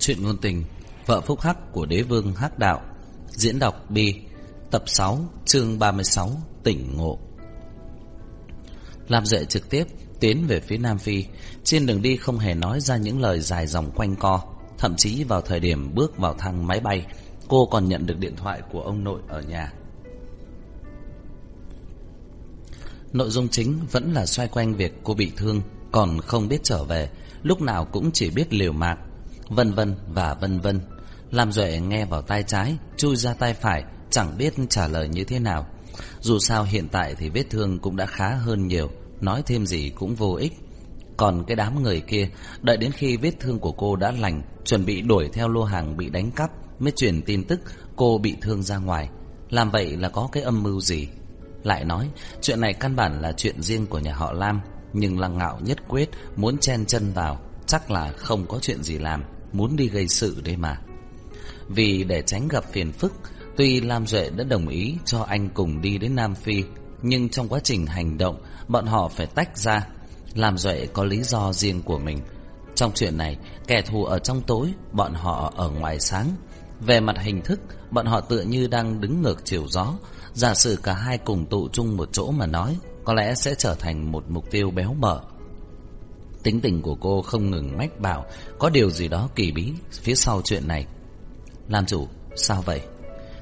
Chuyện ngôn tình, Vợ phúc hắc của đế vương hắc đạo, Diễn đọc Bi Tập 6 chương 36 Tỉnh ngộ. Làm dậy trực tiếp Tiến về phía Nam Phi. Trên đường đi không hề nói ra những lời dài dòng quanh co. Thậm chí vào thời điểm bước vào thang máy bay, Cô còn nhận được điện thoại của ông nội ở nhà. Nội dung chính vẫn là xoay quanh việc cô bị thương, Còn không biết trở về. Lúc nào cũng chỉ biết liều mạng Vân vân và vân vân. Lam Duệ nghe vào tai trái, Chui ra tai phải, Chẳng biết trả lời như thế nào. Dù sao hiện tại thì vết thương cũng đã khá hơn nhiều, Nói thêm gì cũng vô ích. Còn cái đám người kia, Đợi đến khi vết thương của cô đã lành, Chuẩn bị đuổi theo lô hàng bị đánh cắp, Mới truyền tin tức cô bị thương ra ngoài. Làm vậy là có cái âm mưu gì? Lại nói, Chuyện này căn bản là chuyện riêng của nhà họ Lam, Nhưng lăng ngạo nhất quyết, Muốn chen chân vào, Chắc là không có chuyện gì làm. Muốn đi gây sự đây mà. Vì để tránh gặp phiền phức, Tuy Lam Duệ đã đồng ý cho anh cùng đi đến Nam Phi, Nhưng trong quá trình hành động, Bọn họ phải tách ra. Lam Duệ có lý do riêng của mình. Trong chuyện này, Kẻ thù ở trong tối, Bọn họ ở ngoài sáng. Về mặt hình thức, Bọn họ tựa như đang đứng ngược chiều gió. Giả sử cả hai cùng tụ chung một chỗ mà nói, Có lẽ sẽ trở thành một mục tiêu béo bở Tính tình của cô không ngừng mách bảo Có điều gì đó kỳ bí phía sau chuyện này. Làm chủ, sao vậy?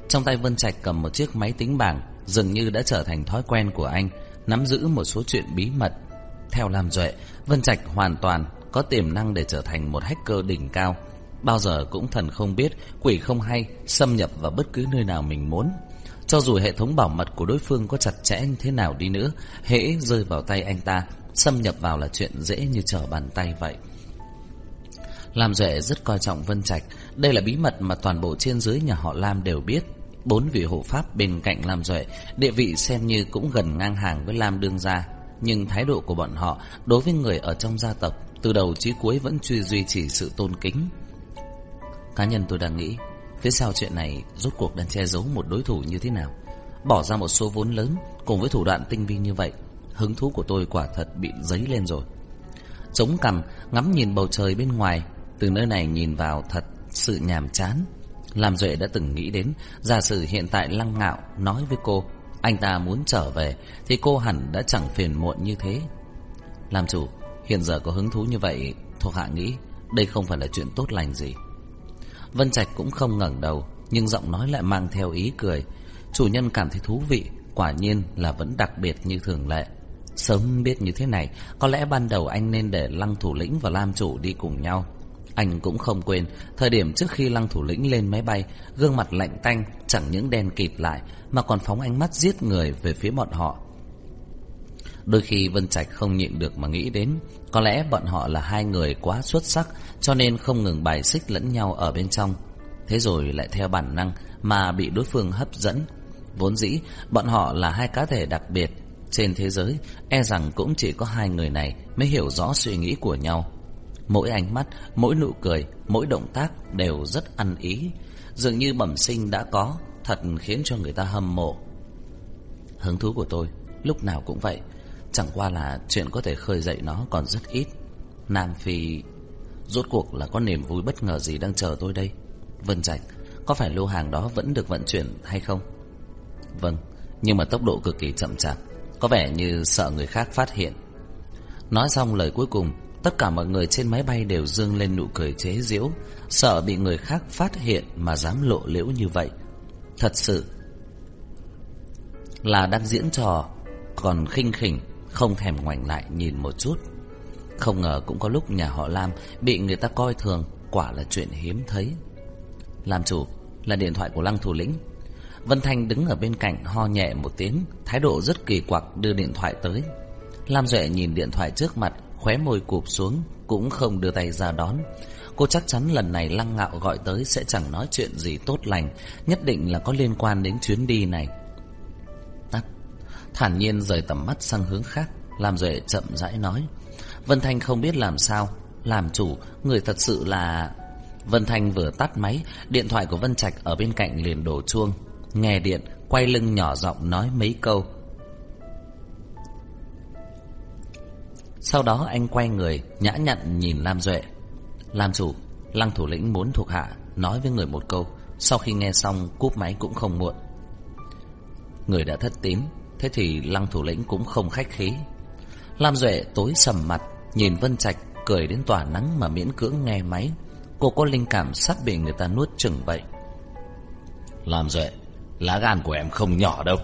Trong tay Vân Trạch cầm một chiếc máy tính bảng Dường như đã trở thành thói quen của anh Nắm giữ một số chuyện bí mật. Theo Lam Duệ Vân Trạch hoàn toàn có tiềm năng để trở thành một hacker đỉnh cao. Bao giờ cũng thần không biết Quỷ không hay Xâm nhập vào bất cứ nơi nào mình muốn. Cho dù hệ thống bảo mật của đối phương có chặt chẽ như thế nào đi nữa Hễ rơi vào tay anh ta Xâm nhập vào là chuyện dễ như trở bàn tay vậy. Lam Duệ rất coi trọng Vân Trạch. Đây là bí mật mà toàn bộ trên dưới nhà họ Lam đều biết. Bốn vị hộ pháp bên cạnh Lam Duệ, Địa vị xem như cũng gần ngang hàng với Lam Đương Gia. Nhưng thái độ của bọn họ Đối với người ở trong gia tộc Từ đầu chí cuối vẫn truy duy trì sự tôn kính. Cá nhân tôi đang nghĩ, Phía sau chuyện này rốt cuộc đang che giấu một đối thủ như thế nào? Bỏ ra một số vốn lớn Cùng với thủ đoạn tinh vi như vậy Hứng thú của tôi quả thật bị dấy lên rồi. Chống cằm Ngắm nhìn bầu trời bên ngoài, Từ nơi này nhìn vào thật sự nhàm chán. Làm Duệ đã từng nghĩ đến Giả sử hiện tại Lăng Ngạo nói với cô, Anh ta muốn trở về Thì cô hẳn đã chẳng phiền muộn như thế. Làm chủ, Hiện giờ có hứng thú như vậy, Thuộc hạ nghĩ đây không phải là chuyện tốt lành gì. Vân Trạch cũng không ngẩng đầu, Nhưng giọng nói lại mang theo ý cười. Chủ nhân cảm thấy thú vị, Quả nhiên là vẫn đặc biệt như thường lệ. Sớm biết như thế này, Có lẽ ban đầu anh nên để Lăng Thủ Lĩnh và Lam Chủ đi cùng nhau. Anh cũng không quên, Thời điểm trước khi Lăng Thủ Lĩnh lên máy bay, Gương mặt lạnh tanh, Chẳng những đen kịt lại, Mà còn phóng ánh mắt giết người về phía bọn họ. Đôi khi Vân Trạch không nhịn được mà nghĩ đến, Có lẽ bọn họ là hai người quá xuất sắc, Cho nên không ngừng bài xích lẫn nhau ở bên trong. Thế rồi lại theo bản năng Mà bị đối phương hấp dẫn. Vốn dĩ, bọn họ là hai cá thể đặc biệt trên thế giới E rằng cũng chỉ có hai người này Mới hiểu rõ suy nghĩ của nhau. Mỗi ánh mắt, mỗi nụ cười Mỗi động tác đều rất ăn ý. Dường như bẩm sinh đã có Thật khiến cho người ta hâm mộ. Hứng thú của tôi Lúc nào cũng vậy. Chẳng qua là chuyện có thể khơi dậy nó còn rất ít. Nam Phi Rốt cuộc là có niềm vui bất ngờ gì đang chờ tôi đây? Vân Trạch Có phải lô hàng đó vẫn được vận chuyển hay không? Vâng Nhưng mà tốc độ cực kỳ chậm chạp. Có vẻ như sợ người khác phát hiện. Nói xong lời cuối cùng, Tất cả mọi người trên máy bay đều dương lên nụ cười chế giễu. Sợ bị người khác phát hiện Mà dám lộ liễu như vậy. Thật sự Là đang diễn trò, Còn khinh khỉnh, Không thèm ngoảnh lại nhìn một chút. Không ngờ cũng có lúc nhà họ Lam Bị người ta coi thường, Quả là chuyện hiếm thấy. Làm chủ, là điện thoại của Lăng Thủ Lĩnh. Vân Thanh đứng ở bên cạnh ho nhẹ một tiếng, Thái độ rất kỳ quặc đưa điện thoại tới. Lam Duệ nhìn điện thoại trước mặt, Khóe môi cụp xuống, Cũng không đưa tay ra đón. Cô chắc chắn lần này Lăng Ngạo gọi tới Sẽ chẳng nói chuyện gì tốt lành, Nhất định là có liên quan đến chuyến đi này. Tắt. Thản nhiên rời tầm mắt sang hướng khác, Lam Duệ chậm rãi nói. Vân Thanh không biết làm sao, Làm chủ, Người thật sự là Vân Thanh vừa tắt máy, Điện thoại của Vân Trạch ở bên cạnh liền đổ chuông. Nghe điện, Quay lưng nhỏ giọng nói mấy câu. Sau đó anh quay người, Nhã nhặn nhìn Lam Duệ. Lam chủ, Lăng thủ lĩnh muốn thuộc hạ Nói với người một câu. Sau khi nghe xong, cúp máy cũng không muộn. Người đã thất tín, Thế thì lăng thủ lĩnh cũng không khách khí. Lam Duệ tối sầm mặt, Nhìn Vân Trạch cười đến tỏa nắng Mà miễn cưỡng nghe máy. Cô có linh cảm sắp bị người ta nuốt chừng vậy Lam Duệ Lá gan của em không nhỏ đâu.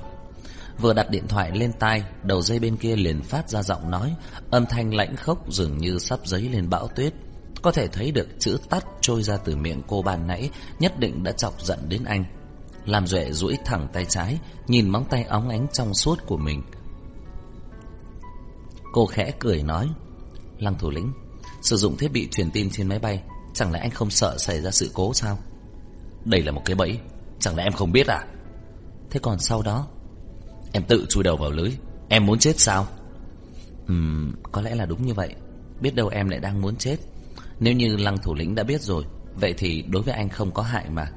Vừa đặt điện thoại lên tai, Đầu dây bên kia liền phát ra giọng nói, Âm thanh lãnh khốc dường như sắp giấy lên bão tuyết. Có thể thấy được chữ tắt trôi ra từ miệng cô ban nãy, Nhất định đã chọc giận đến anh. Làm Duệ duỗi thẳng tay trái, Nhìn móng tay óng ánh trong suốt của mình. Cô khẽ cười nói, Lăng thủ lĩnh, Sử dụng thiết bị truyền tin trên máy bay, Chẳng lẽ anh không sợ xảy ra sự cố sao? Đây là một cái bẫy, Chẳng lẽ em không biết à? Thế còn sau đó? Em tự chui đầu vào lưới. Em muốn chết sao? Ừm, có lẽ là đúng như vậy. Biết đâu em lại đang muốn chết. Nếu như lăng thủ lĩnh đã biết rồi Vậy thì đối với anh không có hại mà.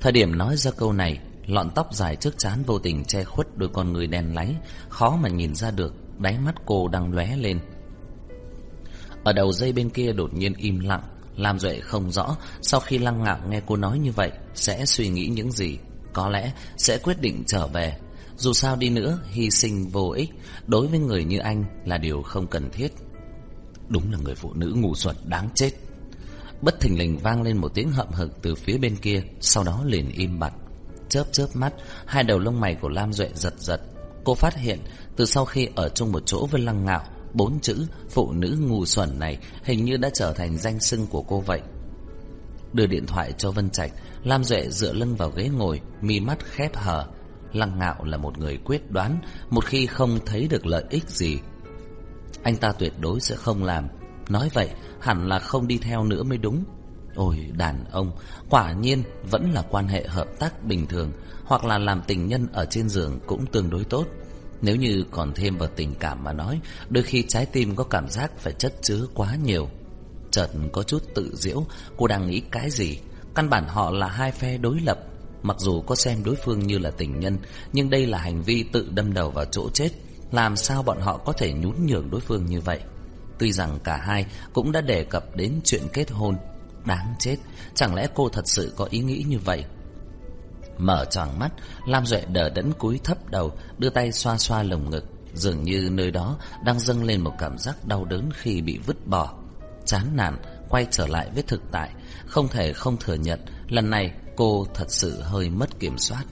Thời điểm nói ra câu này Lọn tóc dài trước chán vô tình che khuất đôi con người đen láy Khó mà nhìn ra được Đáy mắt cô đang lóe lên. Ở đầu dây bên kia đột nhiên im lặng Lam Duệ không rõ Sau khi lăng ngạo nghe cô nói như vậy Sẽ suy nghĩ những gì. Có lẽ sẽ quyết định trở về dù sao đi nữa, hy sinh vô ích đối với người như anh là điều không cần thiết. Đúng là người phụ nữ ngu xuẩn đáng chết. Bất thình lình vang lên một tiếng hậm hực từ phía bên kia, sau đó liền im bặt. Chớp chớp mắt, hai đầu lông mày của Lam Duệ giật giật. Cô phát hiện, từ sau khi ở chung một chỗ với Lăng Ngạo, bốn chữ phụ nữ ngu xuẩn này hình như đã trở thành danh xưng của cô vậy. Đưa điện thoại cho Vân Trạch, Lam Duệ dựa lưng vào ghế ngồi, mi mắt khép hờ, Lăng Ngạo là một người quyết đoán, một khi không thấy được lợi ích gì, anh ta tuyệt đối sẽ không làm. Nói vậy, hẳn là không đi theo nữa mới đúng. Ôi, đàn ông, quả nhiên vẫn là quan hệ hợp tác bình thường, hoặc là làm tình nhân ở trên giường cũng tương đối tốt. Nếu như còn thêm vào tình cảm mà nói, đôi khi trái tim có cảm giác phải chất chứa quá nhiều. Chợt có chút tự diễu, cô đang nghĩ cái gì? Căn bản họ là hai phe đối lập, Mặc dù có xem đối phương như là tình nhân Nhưng đây là hành vi tự đâm đầu vào chỗ chết. Làm sao bọn họ có thể nhún nhường đối phương như vậy? Tuy rằng cả hai cũng đã đề cập đến chuyện kết hôn. Đáng chết Chẳng lẽ cô thật sự có ý nghĩ như vậy? Mở tròn mắt Lam Duệ đờ đẫn cúi thấp đầu Đưa tay xoa xoa lồng ngực. Dường như nơi đó đang dâng lên một cảm giác đau đớn khi bị vứt bỏ. Chán nản, Quay trở lại với thực tại, Không thể không thừa nhận Lần này Cô thật sự hơi mất kiểm soát.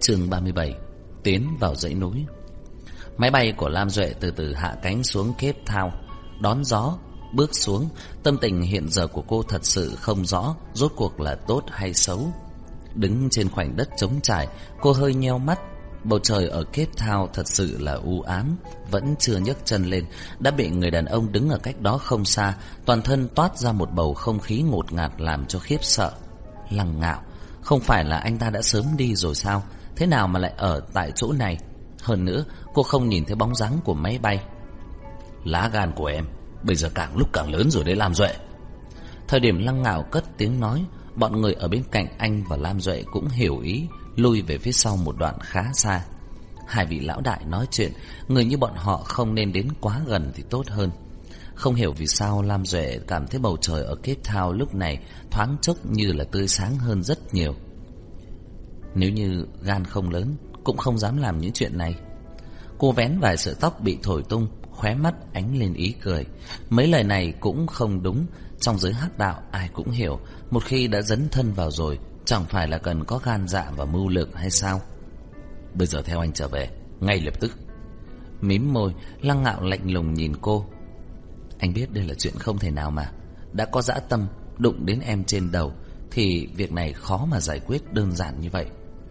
Chương 37 Tiến vào dãy núi. Máy bay của Lam Duệ từ từ hạ cánh xuống Cape Town, Đón gió, Bước xuống. Tâm tình hiện giờ của cô thật sự không rõ, Rốt cuộc là tốt hay xấu. Đứng trên khoảnh đất trống trải, Cô hơi nheo mắt Bầu trời ở Cape Town thật sự là u ám, Vẫn chưa nhấc chân lên. Đã bị người đàn ông đứng ở cách đó không xa, Toàn thân toát ra một bầu không khí ngột ngạt Làm cho khiếp sợ. Lăng ngạo, Không phải là anh ta đã sớm đi rồi sao? Thế nào mà lại ở tại chỗ này? Hơn nữa, cô không nhìn thấy bóng dáng của máy bay. Lá gan của em, Bây giờ càng lúc càng lớn rồi đấy, Lam Duệ. Thời điểm lăng ngạo cất tiếng nói, Bọn người ở bên cạnh anh và Lam Duệ cũng hiểu ý lui về phía sau một đoạn khá xa. Hai vị lão đại nói chuyện, người như bọn họ không nên đến quá gần thì tốt hơn. Không hiểu vì sao Lam Duệ cảm thấy bầu trời ở Cape Town lúc này thoáng chốc như là tươi sáng hơn rất nhiều. Nếu như gan không lớn, cũng không dám làm những chuyện này. Cô vén vài sợi tóc bị thổi tung, khóe mắt ánh lên ý cười. Mấy lời này cũng không đúng, trong giới hắc đạo ai cũng hiểu, một khi đã dấn thân vào rồi Chẳng phải là cần có gan dạ và mưu lược hay sao? Bây giờ theo anh trở về, Ngay lập tức. Mím môi, Lăng ngạo lạnh lùng nhìn cô. Anh biết đây là chuyện không thể nào mà. Đã có dã tâm, Đụng đến em trên đầu, Thì việc này khó mà giải quyết đơn giản như vậy.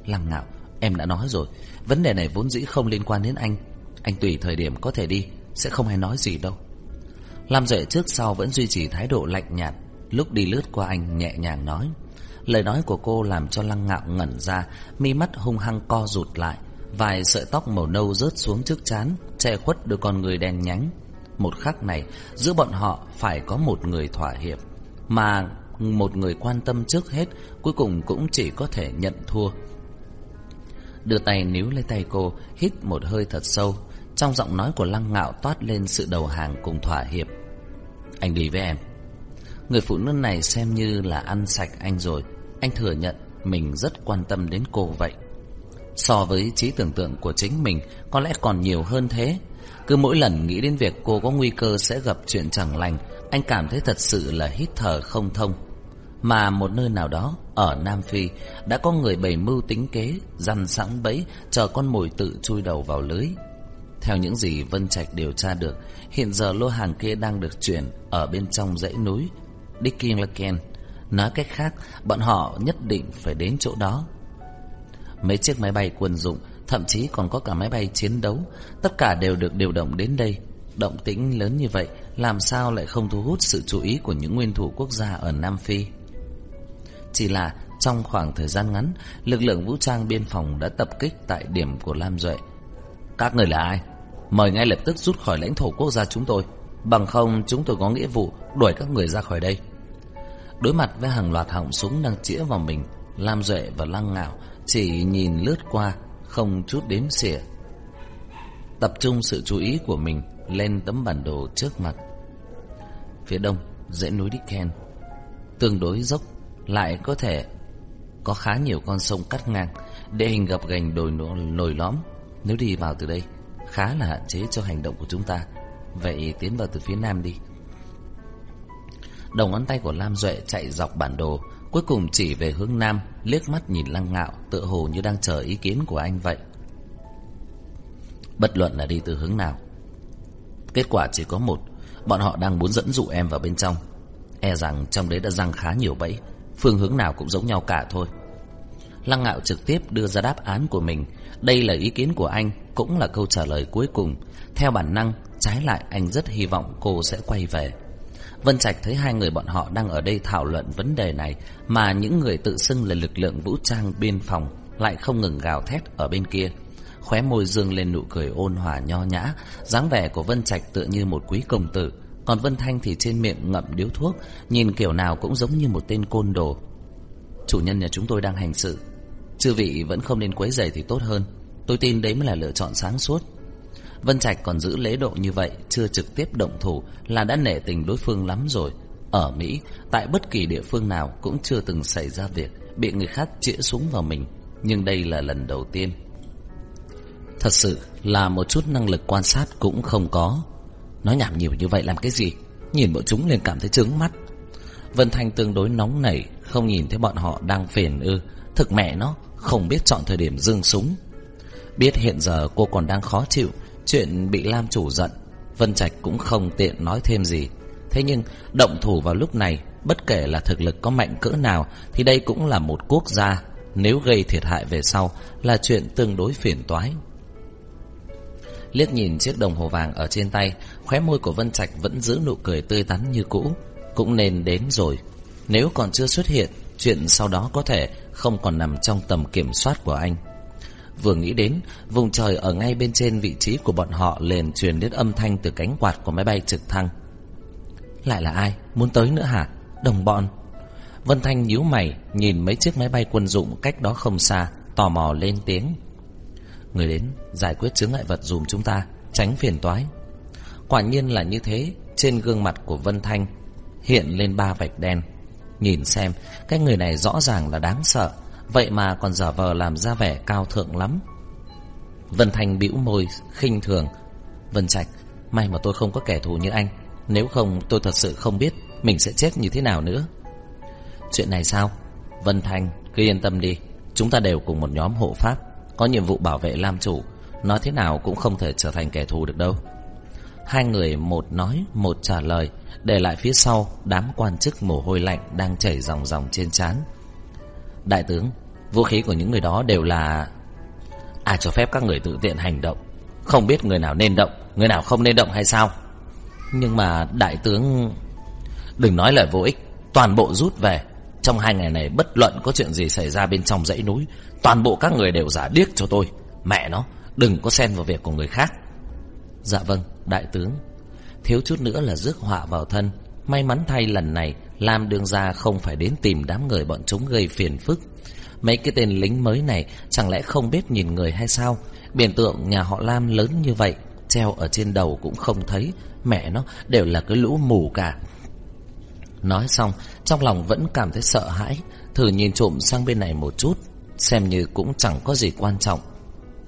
Lăng ngạo, Em đã nói rồi. Vấn đề này vốn dĩ không liên quan đến anh. Anh tùy thời điểm có thể đi, Sẽ không hay nói gì đâu. Lam Duệ trước sau vẫn duy trì thái độ lạnh nhạt, Lúc đi lướt qua anh nhẹ nhàng nói. Lời nói của cô làm cho lăng ngạo ngẩn ra, Mi mắt hung hăng co rụt lại, Vài sợi tóc màu nâu rớt xuống trước chán Che khuất đôi con người đen nhánh. Một khắc này, Giữa bọn họ phải có một người thỏa hiệp, Mà một người quan tâm trước hết Cuối cùng cũng chỉ có thể nhận thua. Đưa tay níu lấy tay cô, Hít một hơi thật sâu. Trong giọng nói của lăng ngạo toát lên sự đầu hàng cùng thỏa hiệp. Anh đi với em. Người phụ nữ này xem như là ăn sạch anh rồi. Anh thừa nhận mình rất quan tâm đến cô vậy. So với trí tưởng tượng của chính mình, Có lẽ còn nhiều hơn thế. Cứ mỗi lần nghĩ đến việc cô có nguy cơ sẽ gặp chuyện chẳng lành, Anh cảm thấy thật sự là hít thở không thông. Mà một nơi nào đó, ở Nam Phi, Đã có người bày mưu tính kế Dằn sẵn bẫy, Chờ con mồi tự chui đầu vào lưới. Theo những gì Vân Trạch điều tra được, Hiện giờ lô hàng kia đang được chuyển Ở bên trong dãy núi Dickinlaken. Nói cách khác, Bọn họ nhất định phải đến chỗ đó. Mấy chiếc máy bay quân dụng, Thậm chí còn có cả máy bay chiến đấu, Tất cả đều được điều động đến đây. Động tĩnh lớn như vậy, Làm sao lại không thu hút sự chú ý Của những nguyên thủ quốc gia ở Nam Phi? Chỉ là trong khoảng thời gian ngắn, Lực lượng vũ trang biên phòng đã tập kích Tại điểm của Lam Duệ. Các người là ai? Mời ngay lập tức rút khỏi lãnh thổ quốc gia chúng tôi. Bằng không, chúng tôi có nghĩa vụ Đuổi các người ra khỏi đây. Đối mặt với hàng loạt họng súng đang chĩa vào mình, Lam Duệ và Lăng Ngạo Chỉ nhìn lướt qua, Không chút đếm xỉa. Tập trung sự chú ý của mình Lên tấm bản đồ trước mặt. Phía đông, Dãy núi Dicken Tương đối dốc, Lại có thể Có khá nhiều con sông cắt ngang Địa hình gập gành đồi nổi lõm. Nếu đi vào từ đây, Khá là hạn chế cho hành động của chúng ta. Vậy tiến vào từ phía nam đi. Đầu ngón tay của Lam Duệ chạy dọc bản đồ, Cuối cùng chỉ về hướng nam, Liếc mắt nhìn lăng ngạo, Tựa hồ như đang chờ ý kiến của anh vậy. Bất luận là đi từ hướng nào, Kết quả chỉ có một, Bọn họ đang muốn dẫn dụ em vào bên trong. E rằng trong đấy đã răng khá nhiều bẫy, Phương hướng nào cũng giống nhau cả thôi. Lăng ngạo trực tiếp đưa ra đáp án của mình. Đây là ý kiến của anh, Cũng là câu trả lời cuối cùng. Theo bản năng, Trái lại, anh rất hy vọng cô sẽ quay về. Vân Trạch thấy hai người bọn họ đang ở đây thảo luận vấn đề này, Mà những người tự xưng là lực lượng vũ trang biên phòng Lại không ngừng gào thét ở bên kia. Khóe môi dương lên nụ cười ôn hòa nho nhã, dáng vẻ của Vân Trạch tựa như một quý công tử. Còn Vân Thanh thì trên miệng ngậm điếu thuốc, Nhìn kiểu nào cũng giống như một tên côn đồ. Chủ nhân nhà chúng tôi đang hành sự. Chư vị vẫn không nên quấy rầy thì tốt hơn. Tôi tin đấy mới là lựa chọn sáng suốt. Vân Trạch còn giữ lễ độ như vậy, Chưa trực tiếp động thủ Là đã nể tình đối phương lắm rồi. Ở Mỹ, Tại bất kỳ địa phương nào Cũng chưa từng xảy ra việc Bị người khác chĩa súng vào mình, Nhưng đây là lần đầu tiên. Thật sự là một chút năng lực quan sát cũng không có. Nói nhảm nhiều như vậy làm cái gì? Nhìn bọn chúng liền cảm thấy trướng mắt. Vân Thanh tương đối nóng nảy, Không nhìn thấy bọn họ đang phiền ư. Thực mẹ nó, Không biết chọn thời điểm dương súng. Biết hiện giờ cô còn đang khó chịu Chuyện bị Lam chủ giận, Vân Trạch cũng không tiện nói thêm gì. Thế nhưng, động thủ vào lúc này, Bất kể là thực lực có mạnh cỡ nào, Thì đây cũng là một quốc gia. Nếu gây thiệt hại về sau, Là chuyện tương đối phiền toái. Liếc nhìn chiếc đồng hồ vàng ở trên tay, Khóe môi của Vân Trạch vẫn giữ nụ cười tươi tắn như cũ. Cũng nên đến rồi. Nếu còn chưa xuất hiện, Chuyện sau đó có thể không còn nằm trong tầm kiểm soát của anh. Vừa nghĩ đến, vùng trời ở ngay bên trên vị trí của bọn họ liền truyền đến âm thanh từ cánh quạt của máy bay trực thăng. Lại là ai? Muốn tới nữa hả? Đồng bọn. Vân Thanh nhíu mày, nhìn mấy chiếc máy bay quân dụng cách đó không xa, tò mò lên tiếng. Người đến, giải quyết chướng ngại vật dùm chúng ta, tránh phiền toái. Quả nhiên là như thế, trên gương mặt của Vân Thanh hiện lên ba vạch đen. Nhìn xem, cái người này rõ ràng là đáng sợ, Vậy mà còn giả vờ làm ra vẻ cao thượng lắm. Vân Thành bĩu môi, khinh thường. Vân Trạch, May mà tôi không có kẻ thù như anh. Nếu không, tôi thật sự không biết Mình sẽ chết như thế nào nữa. Chuyện này sao? Vân Thành cứ yên tâm đi. Chúng ta đều cùng một nhóm hộ pháp, Có nhiệm vụ bảo vệ Lam Chủ. Nói thế nào cũng không thể trở thành kẻ thù được đâu. Hai người một nói, một trả lời, Để lại phía sau Đám quan chức mồ hôi lạnh Đang chảy ròng ròng trên trán. Đại tướng, Vũ khí của những người đó đều là à cho phép các người tự tiện hành động. Không biết người nào nên động, Người nào không nên động hay sao? Nhưng mà đại tướng, Đừng nói lời vô ích, Toàn bộ rút về. Trong hai ngày này, bất luận có chuyện gì xảy ra bên trong dãy núi, Toàn bộ các người đều giả điếc cho tôi. Mẹ nó, Đừng có xen vào việc của người khác. Dạ vâng đại tướng. Thiếu chút nữa là rước họa vào thân. May mắn thay lần này Lam đương ra không phải đến tìm đám người bọn chúng gây phiền phức. Mấy cái tên lính mới này Chẳng lẽ không biết nhìn người hay sao? Biển tượng nhà họ Lam lớn như vậy, treo ở trên đầu cũng không thấy. Mẹ nó, đều là cái lũ mù cả. Nói xong, Trong lòng vẫn cảm thấy sợ hãi. Thử nhìn trộm sang bên này một chút, Xem như cũng chẳng có gì quan trọng.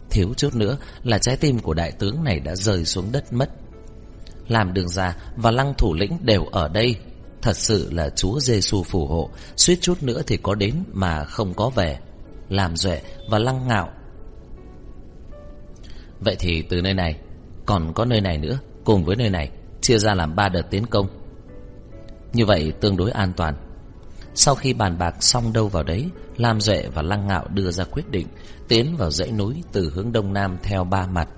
Thiếu chút nữa là trái tim của đại tướng này đã rơi xuống đất mất. Làm đường già và lăng thủ lĩnh đều ở đây. Thật sự là Chúa Giêsu phù hộ. Suýt chút nữa thì có đến mà không có về. Làm duệ và lăng ngạo. Vậy thì từ nơi này, Còn có nơi này nữa, Cùng với nơi này, Chia ra làm ba đợt tiến công. Như vậy tương đối an toàn. Sau khi bàn bạc xong đâu vào đấy, Lam Duệ và Lăng Ngạo đưa ra quyết định Tiến vào dãy núi từ hướng đông nam theo ba mặt.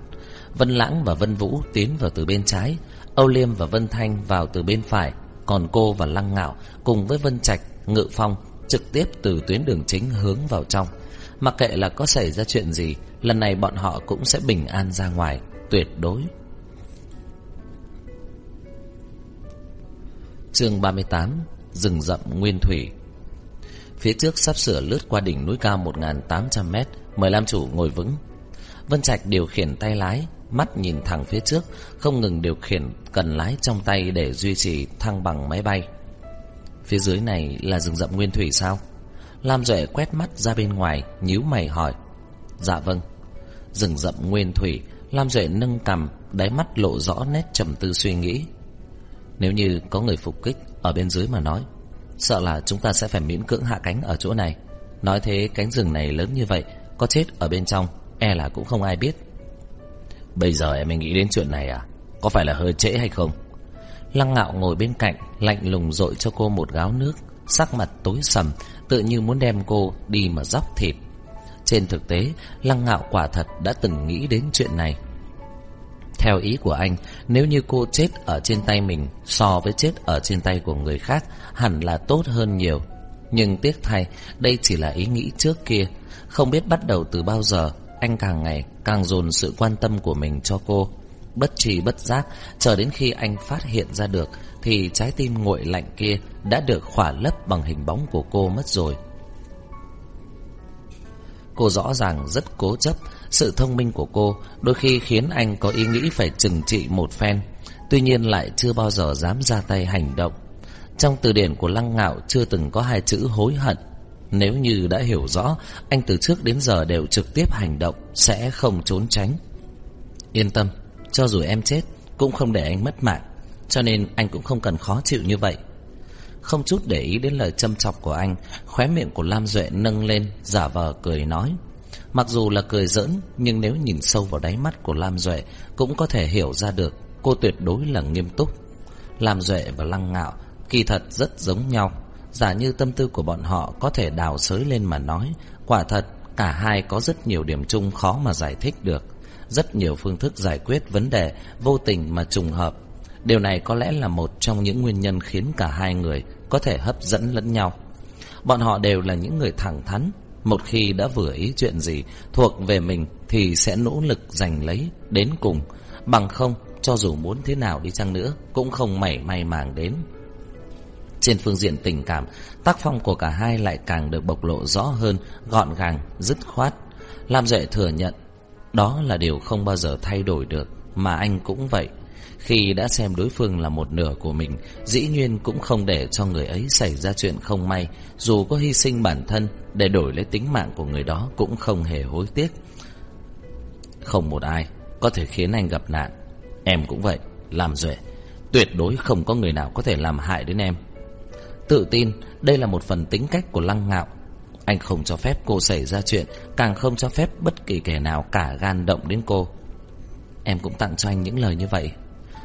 Vân Lãng và Vân Vũ tiến vào từ bên trái, Âu Liêm và Vân Thanh vào từ bên phải. Còn cô và Lăng Ngạo cùng với Vân Trạch, Ngự Phong Trực tiếp từ tuyến đường chính hướng vào trong. Mặc kệ là có xảy ra chuyện gì Lần này bọn họ cũng sẽ bình an ra ngoài Tuyệt đối. Chương 38 Rừng rậm nguyên thủy. Phía trước sắp sửa lướt qua đỉnh núi cao 1.800 mét Mời Lam chủ ngồi vững. Vân Trạch điều khiển tay lái Mắt nhìn thẳng phía trước Không ngừng điều khiển cần lái trong tay Để duy trì thăng bằng máy bay. Phía dưới này là rừng rậm nguyên thủy sao? Lam Duệ quét mắt ra bên ngoài nhíu mày hỏi. Dạ vâng. Rừng rậm nguyên thủy Lam Duệ nâng cằm, Đáy mắt lộ rõ nét trầm tư suy nghĩ. Nếu như có người phục kích Ở bên dưới mà nói Sợ là chúng ta sẽ phải miễn cưỡng hạ cánh ở chỗ này. Nói thế cánh rừng này lớn như vậy Có chết ở bên trong E là cũng không ai biết. Bây giờ em mới nghĩ đến chuyện này à? Có phải là hơi trễ hay không? Lăng ngạo ngồi bên cạnh, Lạnh lùng dội cho cô một gáo nước. Sắc mặt tối sầm Tự như muốn đem cô đi mà dóc thịt. Trên thực tế, Lăng ngạo quả thật đã từng nghĩ đến chuyện này. Theo ý của anh, Nếu như cô chết ở trên tay mình So với chết ở trên tay của người khác, Hẳn là tốt hơn nhiều. Nhưng tiếc thay, Đây chỉ là ý nghĩ trước kia. Không biết bắt đầu từ bao giờ anh càng ngày càng dồn sự quan tâm của mình cho cô. Bất trì bất giác, Chờ đến khi anh phát hiện ra được, Thì trái tim nguội lạnh kia Đã được khỏa lấp bằng hình bóng của cô mất rồi. Cô rõ ràng rất cố chấp, Sự thông minh của cô Đôi khi khiến anh có ý nghĩ phải trừng trị một phen, Tuy nhiên lại chưa bao giờ dám ra tay hành động. Trong từ điển của Lăng Ngạo Chưa từng có hai chữ hối hận. Nếu như đã hiểu rõ, Anh từ trước đến giờ đều trực tiếp hành động, Sẽ không trốn tránh. Yên tâm, Cho dù em chết, Cũng không để anh mất mạng, Cho nên anh cũng không cần khó chịu như vậy. Không chút để ý đến lời châm chọc của anh, Khóe miệng của Lam Duệ nâng lên, Giả vờ cười nói. Mặc dù là cười giỡn, Nhưng nếu nhìn sâu vào đáy mắt của Lam Duệ, Cũng có thể hiểu ra được Cô tuyệt đối là nghiêm túc. Lam Duệ và Lăng Ngạo Kỳ thật rất giống nhau. Giả như tâm tư của bọn họ có thể đào sới lên mà nói, Quả thật Cả hai có rất nhiều điểm chung khó mà giải thích được. Rất nhiều phương thức giải quyết vấn đề Vô tình mà trùng hợp. Điều này có lẽ là một trong những nguyên nhân Khiến cả hai người có thể hấp dẫn lẫn nhau. Bọn họ đều là những người thẳng thắn. Một khi đã vừa ý chuyện gì Thuộc về mình Thì sẽ nỗ lực giành lấy đến cùng. Bằng không, cho dù muốn thế nào đi chăng nữa Cũng không mảy may màng đến. Trên phương diện tình cảm Tác phong của cả hai lại càng được bộc lộ rõ hơn Gọn gàng, dứt khoát. Lam Duệ thừa nhận Đó là điều không bao giờ thay đổi được Mà anh cũng vậy. Khi đã xem đối phương là một nửa của mình Dĩ nhiên cũng không để cho người ấy xảy ra chuyện không may. Dù có hy sinh bản thân Để đổi lấy tính mạng của người đó Cũng không hề hối tiếc. Không một ai Có thể khiến anh gặp nạn. Em cũng vậy Làm duệ. Tuyệt đối không có người nào có thể làm hại đến em. Tự tin, Đây là một phần tính cách của lăng ngạo. Anh không cho phép cô xảy ra chuyện, Càng không cho phép bất kỳ kẻ nào cả gan động đến cô. Em cũng tặng cho anh những lời như vậy.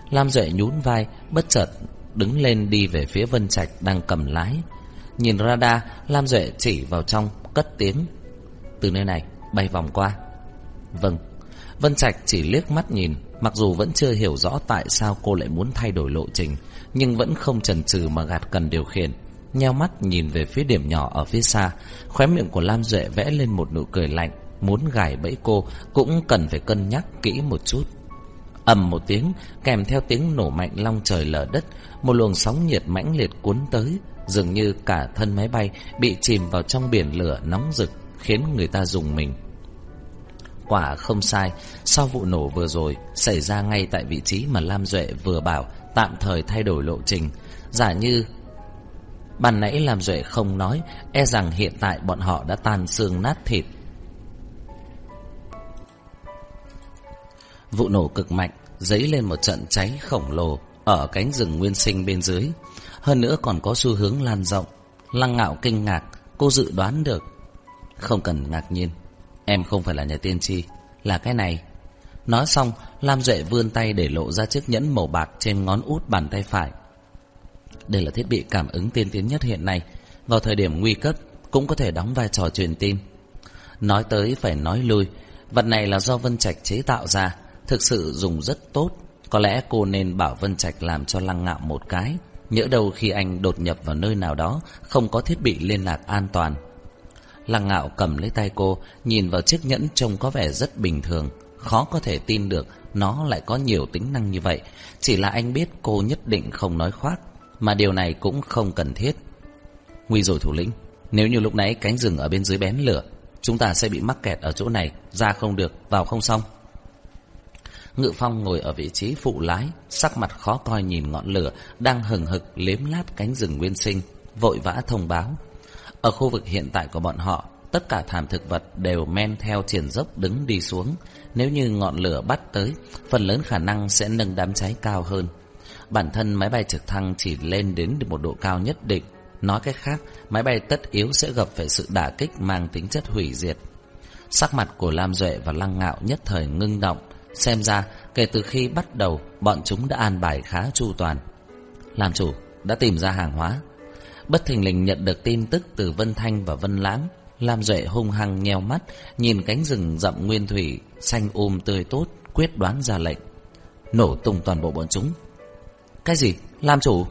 Lam Duệ nhún vai, Bất chợt đứng lên đi về phía Vân Trạch Đang cầm lái. Nhìn radar, Lam Duệ chỉ vào trong, Cất tiếng. Từ nơi này, bay vòng qua. Vâng. Vân Trạch chỉ liếc mắt nhìn, Mặc dù vẫn chưa hiểu rõ tại sao cô lại muốn thay đổi lộ trình. Nhưng vẫn không chần chừ mà gạt cần điều khiển. Nheo mắt nhìn về phía điểm nhỏ ở phía xa, Khóe miệng của Lam Duệ vẽ lên một nụ cười lạnh, Muốn gài bẫy cô, Cũng cần phải cân nhắc kỹ một chút. Ầm một tiếng, Kèm theo tiếng nổ mạnh long trời lở đất, Một luồng sóng nhiệt mãnh liệt cuốn tới, Dường như cả thân máy bay Bị chìm vào trong biển lửa nóng rực, Khiến người ta dùng mình. Quả không sai, sau vụ nổ vừa rồi xảy ra ngay tại vị trí mà Lam Duệ vừa bảo tạm thời thay đổi lộ trình. Giả như ban nãy Lam Duệ không nói, e rằng hiện tại bọn họ đã tan xương nát thịt. Vụ nổ cực mạnh, dấy lên một trận cháy khổng lồ ở cánh rừng nguyên sinh bên dưới. Hơn nữa còn có xu hướng lan rộng. Lăng ngạo kinh ngạc, cô dự đoán được. Không cần ngạc nhiên, em không phải là nhà tiên tri, là cái này. Nói xong, Lam Duệ vươn tay để lộ ra chiếc nhẫn màu bạc trên ngón út bàn tay phải. Đây là thiết bị cảm ứng tiên tiến nhất hiện nay, vào thời điểm nguy cấp cũng có thể đóng vai trò truyền tin. Nói tới phải nói lui, vật này là do Vân Trạch chế tạo ra, thực sự dùng rất tốt. Có lẽ cô nên bảo Vân Trạch làm cho lăng ngạo một cái, nhỡ đâu khi anh đột nhập vào nơi nào đó không có thiết bị liên lạc an toàn. Lăng ngạo cầm lấy tay cô, nhìn vào chiếc nhẫn trông có vẻ rất bình thường, khó có thể tin được nó lại có nhiều tính năng như vậy. Chỉ là anh biết cô nhất định không nói khoác, mà điều này cũng không cần thiết. Nguy rồi thủ lĩnh, nếu như lúc nãy cánh rừng ở bên dưới bén lửa, chúng ta sẽ bị mắc kẹt ở chỗ này, ra không được, vào không xong. Ngự Phong ngồi ở vị trí phụ lái, sắc mặt khó coi nhìn ngọn lửa đang hừng hực liếm lát cánh rừng nguyên sinh, vội vã thông báo. Ở khu vực hiện tại của bọn họ, tất cả thảm thực vật đều men theo triển dốc đứng đi xuống. Nếu như ngọn lửa bắt tới, phần lớn khả năng sẽ nâng đám cháy cao hơn. Bản thân máy bay trực thăng chỉ lên đến được một độ cao nhất định. Nói cách khác, máy bay tất yếu sẽ gặp phải sự đả kích mang tính chất hủy diệt. Sắc mặt của Lam Duệ và Lăng Ngạo nhất thời ngưng động, Xem ra kể từ khi bắt đầu Bọn chúng đã an bài khá chu toàn Làm chủ đã tìm ra hàng hóa Bất thình lình nhận được tin tức từ Vân Thanh và Vân Lãng. Lam Duệ hung hăng nheo mắt, Nhìn cánh rừng rậm nguyên thủy, Xanh um tươi tốt, Quyết đoán ra lệnh. Nổ tung toàn bộ bọn chúng. Cái gì? Lam chủ?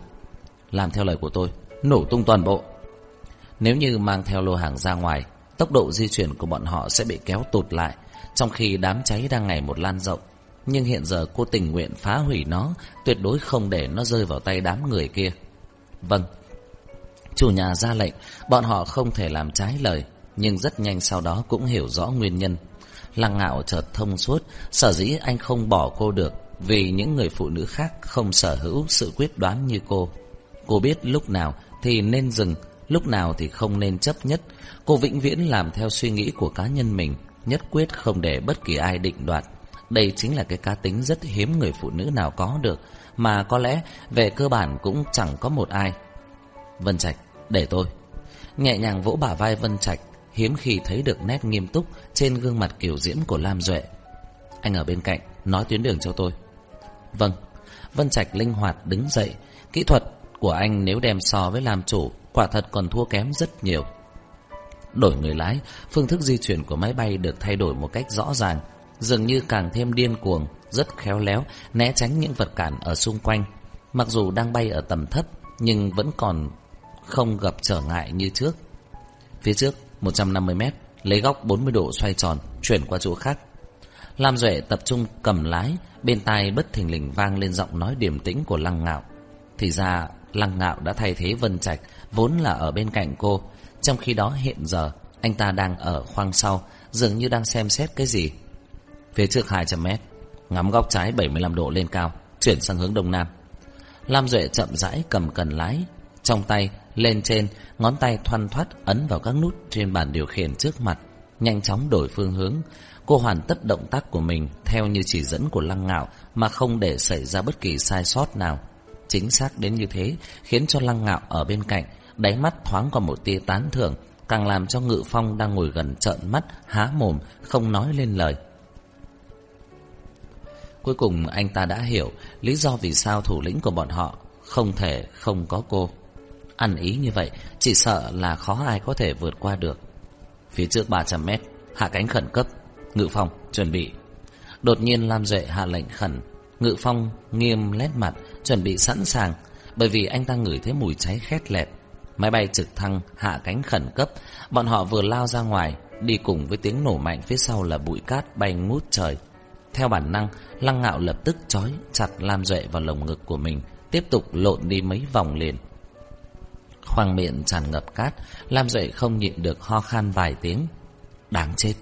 Làm theo lời của tôi. Nổ tung toàn bộ. Nếu như mang theo lô hàng ra ngoài, Tốc độ di chuyển của bọn họ sẽ bị kéo tụt lại, trong khi đám cháy đang ngày một lan rộng. Nhưng hiện giờ cô tình nguyện phá hủy nó, Tuyệt đối không để nó rơi vào tay đám người kia. Vâng Chủ nhà ra lệnh Bọn họ không thể làm trái lời Nhưng rất nhanh sau đó cũng hiểu rõ nguyên nhân Lăng ngạo chợt thông suốt Sở dĩ anh không bỏ cô được Vì những người phụ nữ khác không sở hữu sự quyết đoán như cô Cô biết lúc nào thì nên dừng Lúc nào thì không nên chấp nhất Cô vĩnh viễn làm theo suy nghĩ của cá nhân mình nhất quyết không để bất kỳ ai định đoạt. Đây chính là cái cá tính rất hiếm người phụ nữ nào có được, mà có lẽ về cơ bản cũng chẳng có một ai. Vân Trạch, để tôi. Nhẹ nhàng vỗ bả vai Vân Trạch, hiếm khi thấy được nét nghiêm túc trên gương mặt kiểu diễm của Lam Duệ. Anh ở bên cạnh, nói tuyến đường cho tôi. Vâng, Vân Trạch linh hoạt đứng dậy, kỹ thuật của anh nếu đem so với làm chủ, quả thật còn thua kém rất nhiều. Đổi người lái, phương thức di chuyển của máy bay được thay đổi một cách rõ ràng, dường như càng thêm điên cuồng, rất khéo léo, né tránh những vật cản ở xung quanh. Mặc dù đang bay ở tầm thấp, nhưng vẫn còn không gặp trở ngại như trước. Phía trước, 150 mét, lấy góc 40 độ xoay tròn, chuyển qua chỗ khác. Lam Duệ tập trung cầm lái, bên tai bất thình lình vang lên giọng nói điềm tĩnh của Lăng Ngạo. Thì ra, Lăng Ngạo đã thay thế Vân Trạch, vốn là ở bên cạnh cô, trong khi đó hiện giờ Anh ta đang ở khoang sau Dường như đang xem xét cái gì Phía trước 200 mét Ngắm góc trái 75 độ lên cao Chuyển sang hướng đông nam Lam Duệ chậm rãi cầm cần lái Trong tay lên trên, Ngón tay thoăn thoắt ấn vào các nút Trên bàn điều khiển trước mặt, Nhanh chóng đổi phương hướng. Cô hoàn tất động tác của mình Theo như chỉ dẫn của Lăng Ngạo Mà không để xảy ra bất kỳ sai sót nào. Chính xác đến như thế Khiến cho Lăng Ngạo ở bên cạnh Đáy mắt thoáng qua một tia tán thưởng, Càng làm cho Ngự Phong đang ngồi gần trợn mắt, Há mồm, không nói lên lời. Cuối cùng anh ta đã hiểu Lý do vì sao thủ lĩnh của bọn họ Không thể không có cô. Ăn ý như vậy, Chỉ sợ là khó ai có thể vượt qua được. Phía trước 300 mét, Hạ cánh khẩn cấp, Ngự Phong chuẩn bị. Đột nhiên Lam Duệ hạ lệnh khẩn, Ngự Phong nghiêm lét mặt, Chuẩn bị sẵn sàng, Bởi vì anh ta ngửi thấy mùi cháy khét lẹt. Máy bay trực thăng hạ cánh khẩn cấp, Bọn họ vừa lao ra ngoài, Đi cùng với tiếng nổ mạnh phía sau là bụi cát bay ngút trời. Theo bản năng, Lăng ngạo lập tức trói chặt Lam Duệ vào lồng ngực của mình, Tiếp tục lộn đi mấy vòng liền. Khoang miệng tràn ngập cát, Lam Duệ không nhịn được ho khan vài tiếng. Đáng chết.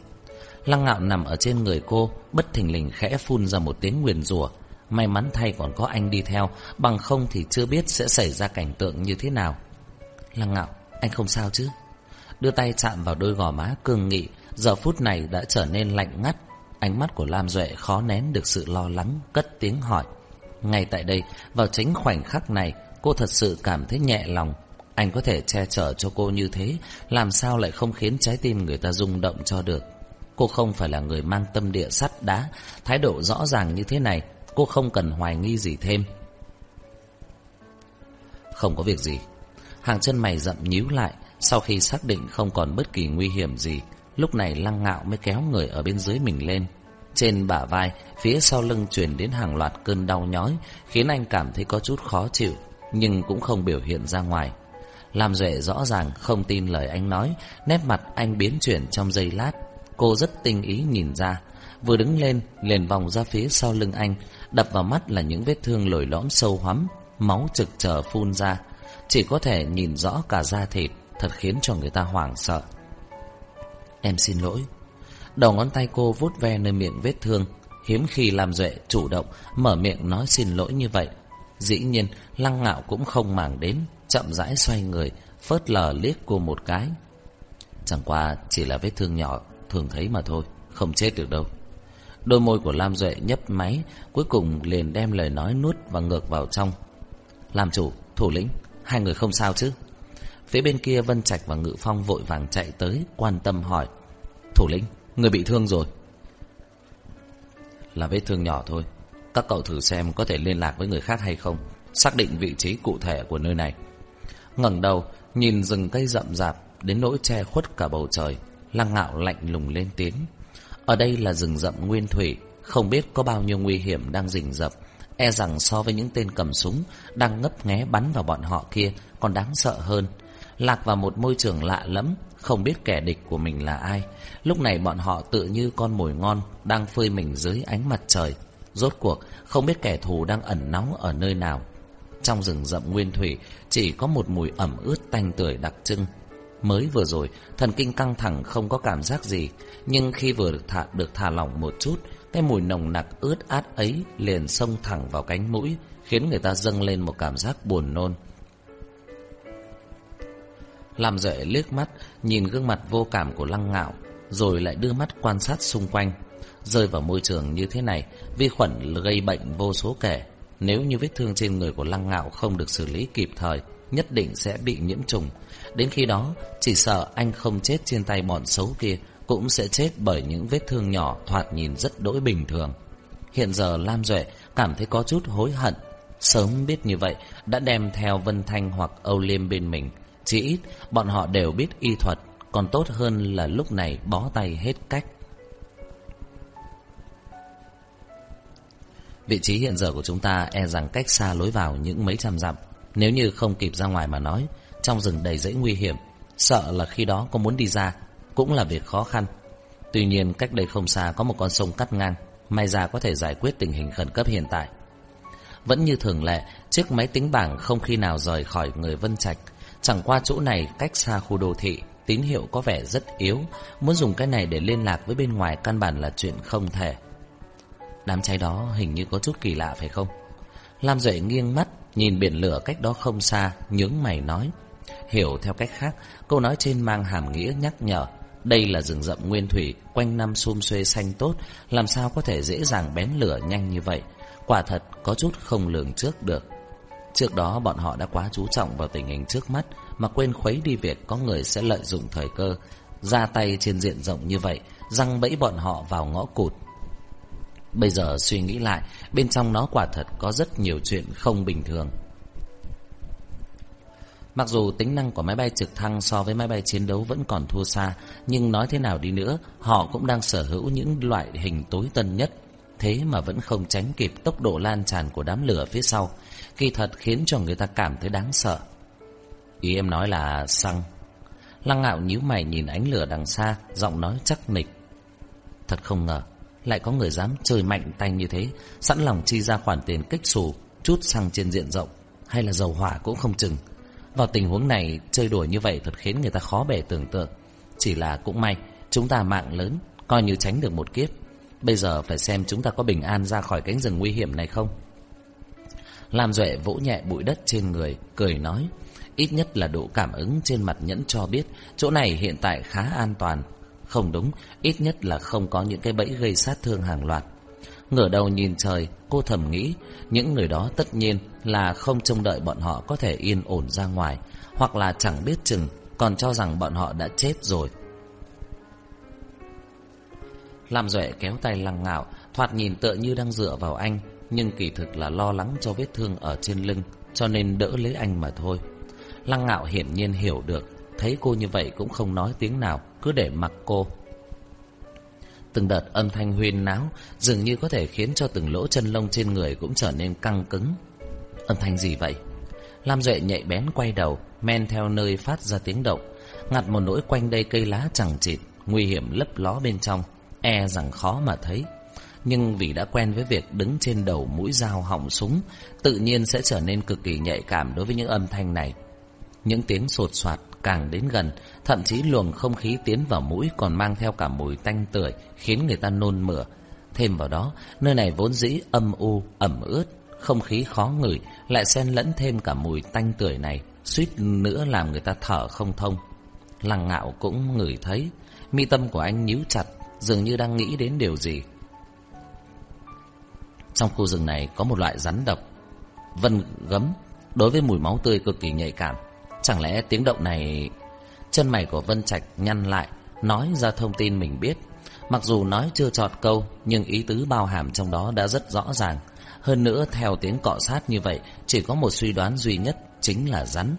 Lăng ngạo nằm ở trên người cô, Bất thình lình khẽ phun ra một tiếng nguyền rủa. May mắn thay còn có anh đi theo, Bằng không thì chưa biết sẽ xảy ra cảnh tượng như thế nào. Lăng ngạo, Anh không sao chứ? Đưa tay chạm vào đôi gò má cương nghị, Giờ phút này đã trở nên lạnh ngắt. Ánh mắt của Lam Duệ khó nén được sự lo lắng, Cất tiếng hỏi. Ngay tại đây, Vào chính khoảnh khắc này, Cô thật sự cảm thấy nhẹ lòng. Anh có thể che chở cho cô như thế, Làm sao lại không khiến trái tim người ta rung động cho được? Cô không phải là người mang tâm địa sắt đá, Thái độ rõ ràng như thế này, Cô không cần hoài nghi gì thêm. Không có việc gì. Hàng chân mày rậm nhíu lại, Sau khi xác định không còn bất kỳ nguy hiểm gì, Lúc này lăng ngạo mới kéo người ở bên dưới mình lên. Trên bả vai, Phía sau lưng truyền đến hàng loạt cơn đau nhói, Khiến anh cảm thấy có chút khó chịu, Nhưng cũng không biểu hiện ra ngoài. Làm Duệ rõ ràng không tin lời anh nói, Nét mặt anh biến chuyển trong giây lát. Cô rất tinh ý nhìn ra. Vừa đứng lên, liền vòng ra phía sau lưng anh. Đập vào mắt là những vết thương lồi lõm sâu hoắm, Máu trực chờ phun ra. Chỉ có thể nhìn rõ cả da thịt, Thật khiến cho người ta hoảng sợ. Em xin lỗi. Đầu ngón tay cô vuốt ve nơi miệng vết thương. Hiếm khi làm duệ chủ động Mở miệng nói xin lỗi như vậy. Dĩ nhiên, lăng ngạo cũng không màng đến. Chậm rãi xoay người Phớt lờ liếc cô một cái. Chẳng qua chỉ là vết thương nhỏ Thường thấy mà thôi Không chết được đâu. Đôi môi của Lam Duệ nhấp máy Cuối cùng liền đem lời nói nuốt và ngược vào trong. Làm chủ, thủ lĩnh Hai người không sao chứ? Phía bên kia Vân Trạch và Ngự Phong vội vàng chạy tới Quan tâm hỏi Thủ lĩnh, người bị thương rồi? Là vết thương nhỏ thôi. Các cậu thử xem có thể liên lạc với người khác hay không Xác định vị trí cụ thể của nơi này ngẩng đầu, Nhìn rừng cây rậm rạp Đến nỗi che khuất cả bầu trời. Lăng ngạo lạnh lùng lên tiếng. Ở đây là rừng rậm nguyên thủy, Không biết có bao nhiêu nguy hiểm đang rình rập. E rằng so với những tên cầm súng Đang ngấp nghé bắn vào bọn họ kia Còn đáng sợ hơn. Lạc vào một môi trường lạ lẫm, Không biết kẻ địch của mình là ai. Lúc này bọn họ tự như con mồi ngon Đang phơi mình dưới ánh mặt trời. Rốt cuộc, không biết kẻ thù đang ẩn náu ở nơi nào. Trong rừng rậm nguyên thủy Chỉ có một mùi ẩm ướt tanh tưởi đặc trưng. Mới vừa rồi Thần kinh căng thẳng không có cảm giác gì Nhưng khi vừa được thả, được thả lỏng một chút Cái mùi nồng nặc ướt át ấy Liền xông thẳng vào cánh mũi Khiến người ta dâng lên một cảm giác buồn nôn. Làm dậy liếc mắt Nhìn gương mặt vô cảm của Lăng Ngạo Rồi lại đưa mắt quan sát xung quanh. Rơi vào môi trường như thế này Vi khuẩn gây bệnh vô số kể. Nếu như vết thương trên người của Lăng Ngạo Không được xử lý kịp thời, Nhất định sẽ bị nhiễm trùng. Đến khi đó, chỉ sợ anh không chết trên tay bọn xấu kia, Cũng sẽ chết bởi những vết thương nhỏ Thoạt nhìn rất đỗi bình thường. Hiện giờ Lam Duệ cảm thấy có chút hối hận. Sớm biết như vậy, Đã đem theo Vân Thanh hoặc Âu Liêm bên mình. Chỉ ít, bọn họ đều biết y thuật, Còn tốt hơn là lúc này bó tay hết cách. Vị trí hiện giờ của chúng ta e rằng cách xa lối vào những mấy trăm dặm. Nếu như không kịp ra ngoài mà nói Trong rừng đầy rẫy nguy hiểm Sợ là khi đó có muốn đi ra Cũng là việc khó khăn. Tuy nhiên cách đây không xa có một con sông cắt ngang May ra có thể giải quyết tình hình khẩn cấp hiện tại. Vẫn như thường lệ Chiếc máy tính bảng không khi nào rời khỏi người Vân Trạch. Chẳng qua chỗ này cách xa khu đô thị, tín hiệu có vẻ rất yếu, muốn dùng cái này để liên lạc với bên ngoài căn bản là chuyện không thể. Đám cháy đó hình như có chút kỳ lạ phải không? Lam Duệ nghiêng mắt, nhìn biển lửa cách đó không xa, nhướng mày nói. Hiểu theo cách khác, câu nói trên mang hàm nghĩa nhắc nhở. Đây là rừng rậm nguyên thủy, quanh năm xum xuê xanh tốt, làm sao có thể dễ dàng bén lửa nhanh như vậy? Quả thật có chút không lường trước được. Trước đó bọn họ đã quá chú trọng vào tình hình trước mắt mà quên khuấy đi việc có người sẽ lợi dụng thời cơ, ra tay trên diện rộng như vậy, răng bẫy bọn họ vào ngõ cụt. Bây giờ suy nghĩ lại, bên trong nó quả thật có rất nhiều chuyện không bình thường. Mặc dù tính năng của máy bay trực thăng so với máy bay chiến đấu vẫn còn thua xa, nhưng nói thế nào đi nữa, họ cũng đang sở hữu những loại hình tối tân nhất. Thế mà vẫn không tránh kịp tốc độ lan tràn của đám lửa phía sau, kỳ thật khiến cho người ta cảm thấy đáng sợ. Ý em nói là xăng. Lăng ngạo nhíu mày nhìn ánh lửa đằng xa, giọng nói chắc nịch. Thật không ngờ, lại có người dám chơi mạnh tay như thế, sẵn lòng chi ra khoản tiền kích xù, chút xăng trên diện rộng, hay là dầu hỏa cũng không chừng. Vào tình huống này, chơi đùa như vậy thật khiến người ta khó bề tưởng tượng. Chỉ là cũng may, chúng ta mạng lớn, Coi như tránh được một kiếp Bây giờ phải xem chúng ta có bình an ra khỏi cánh rừng nguy hiểm này không Lam Duệ vỗ nhẹ bụi đất trên người Cười nói Ít nhất là độ cảm ứng trên mặt nhẫn cho biết Chỗ này hiện tại khá an toàn không đúng, Ít nhất là không có những cái bẫy gây sát thương hàng loạt. Ngửa đầu nhìn trời, Cô thầm nghĩ, Những người đó tất nhiên là không trông đợi bọn họ có thể yên ổn ra ngoài, Hoặc là chẳng biết chừng Còn cho rằng bọn họ đã chết rồi. Làm Duệ kéo tay lăng ngạo, Thoạt nhìn tựa như đang dựa vào anh, Nhưng kỳ thực là lo lắng cho vết thương ở trên lưng, Cho nên đỡ lấy anh mà thôi. Lăng ngạo hiển nhiên hiểu được, Thấy cô như vậy cũng không nói tiếng nào. Cứ để mặc cô. Từng đợt âm thanh huyên náo Dường như có thể khiến cho từng lỗ chân lông trên người Cũng trở nên căng cứng. Âm thanh gì vậy? Lam Duệ nhạy bén quay đầu, Men theo nơi phát ra tiếng động, Ngặt một nỗi quanh đây cây lá chẳng chịt, Nguy hiểm lấp ló bên trong E rằng khó mà thấy. Nhưng vì đã quen với việc đứng trên đầu mũi dao họng súng, Tự nhiên sẽ trở nên cực kỳ nhạy cảm đối với những âm thanh này. Những tiếng sột soạt càng đến gần Thậm chí luồng không khí tiến vào mũi còn mang theo cả mùi tanh tưởi Khiến người ta nôn mửa. Thêm vào đó, nơi này vốn dĩ âm u, ẩm ướt Không khí khó ngửi Lại xen lẫn thêm cả mùi tanh tưởi này Suýt nữa làm người ta thở không thông. Lăng ngạo cũng ngửi thấy Mi tâm của anh nhíu chặt Dường như đang nghĩ đến điều gì. Trong khu rừng này có một loại rắn độc Vân gấm Đối với mùi máu tươi cực kỳ nhạy cảm. Chẳng lẽ tiếng động này Chân mày của Vân Trạch nhăn lại Nói ra thông tin mình biết. Mặc dù nói chưa trọt câu Nhưng ý tứ bao hàm trong đó đã rất rõ ràng. Hơn nữa theo tiếng cọ sát như vậy Chỉ có một suy đoán duy nhất Chính là rắn.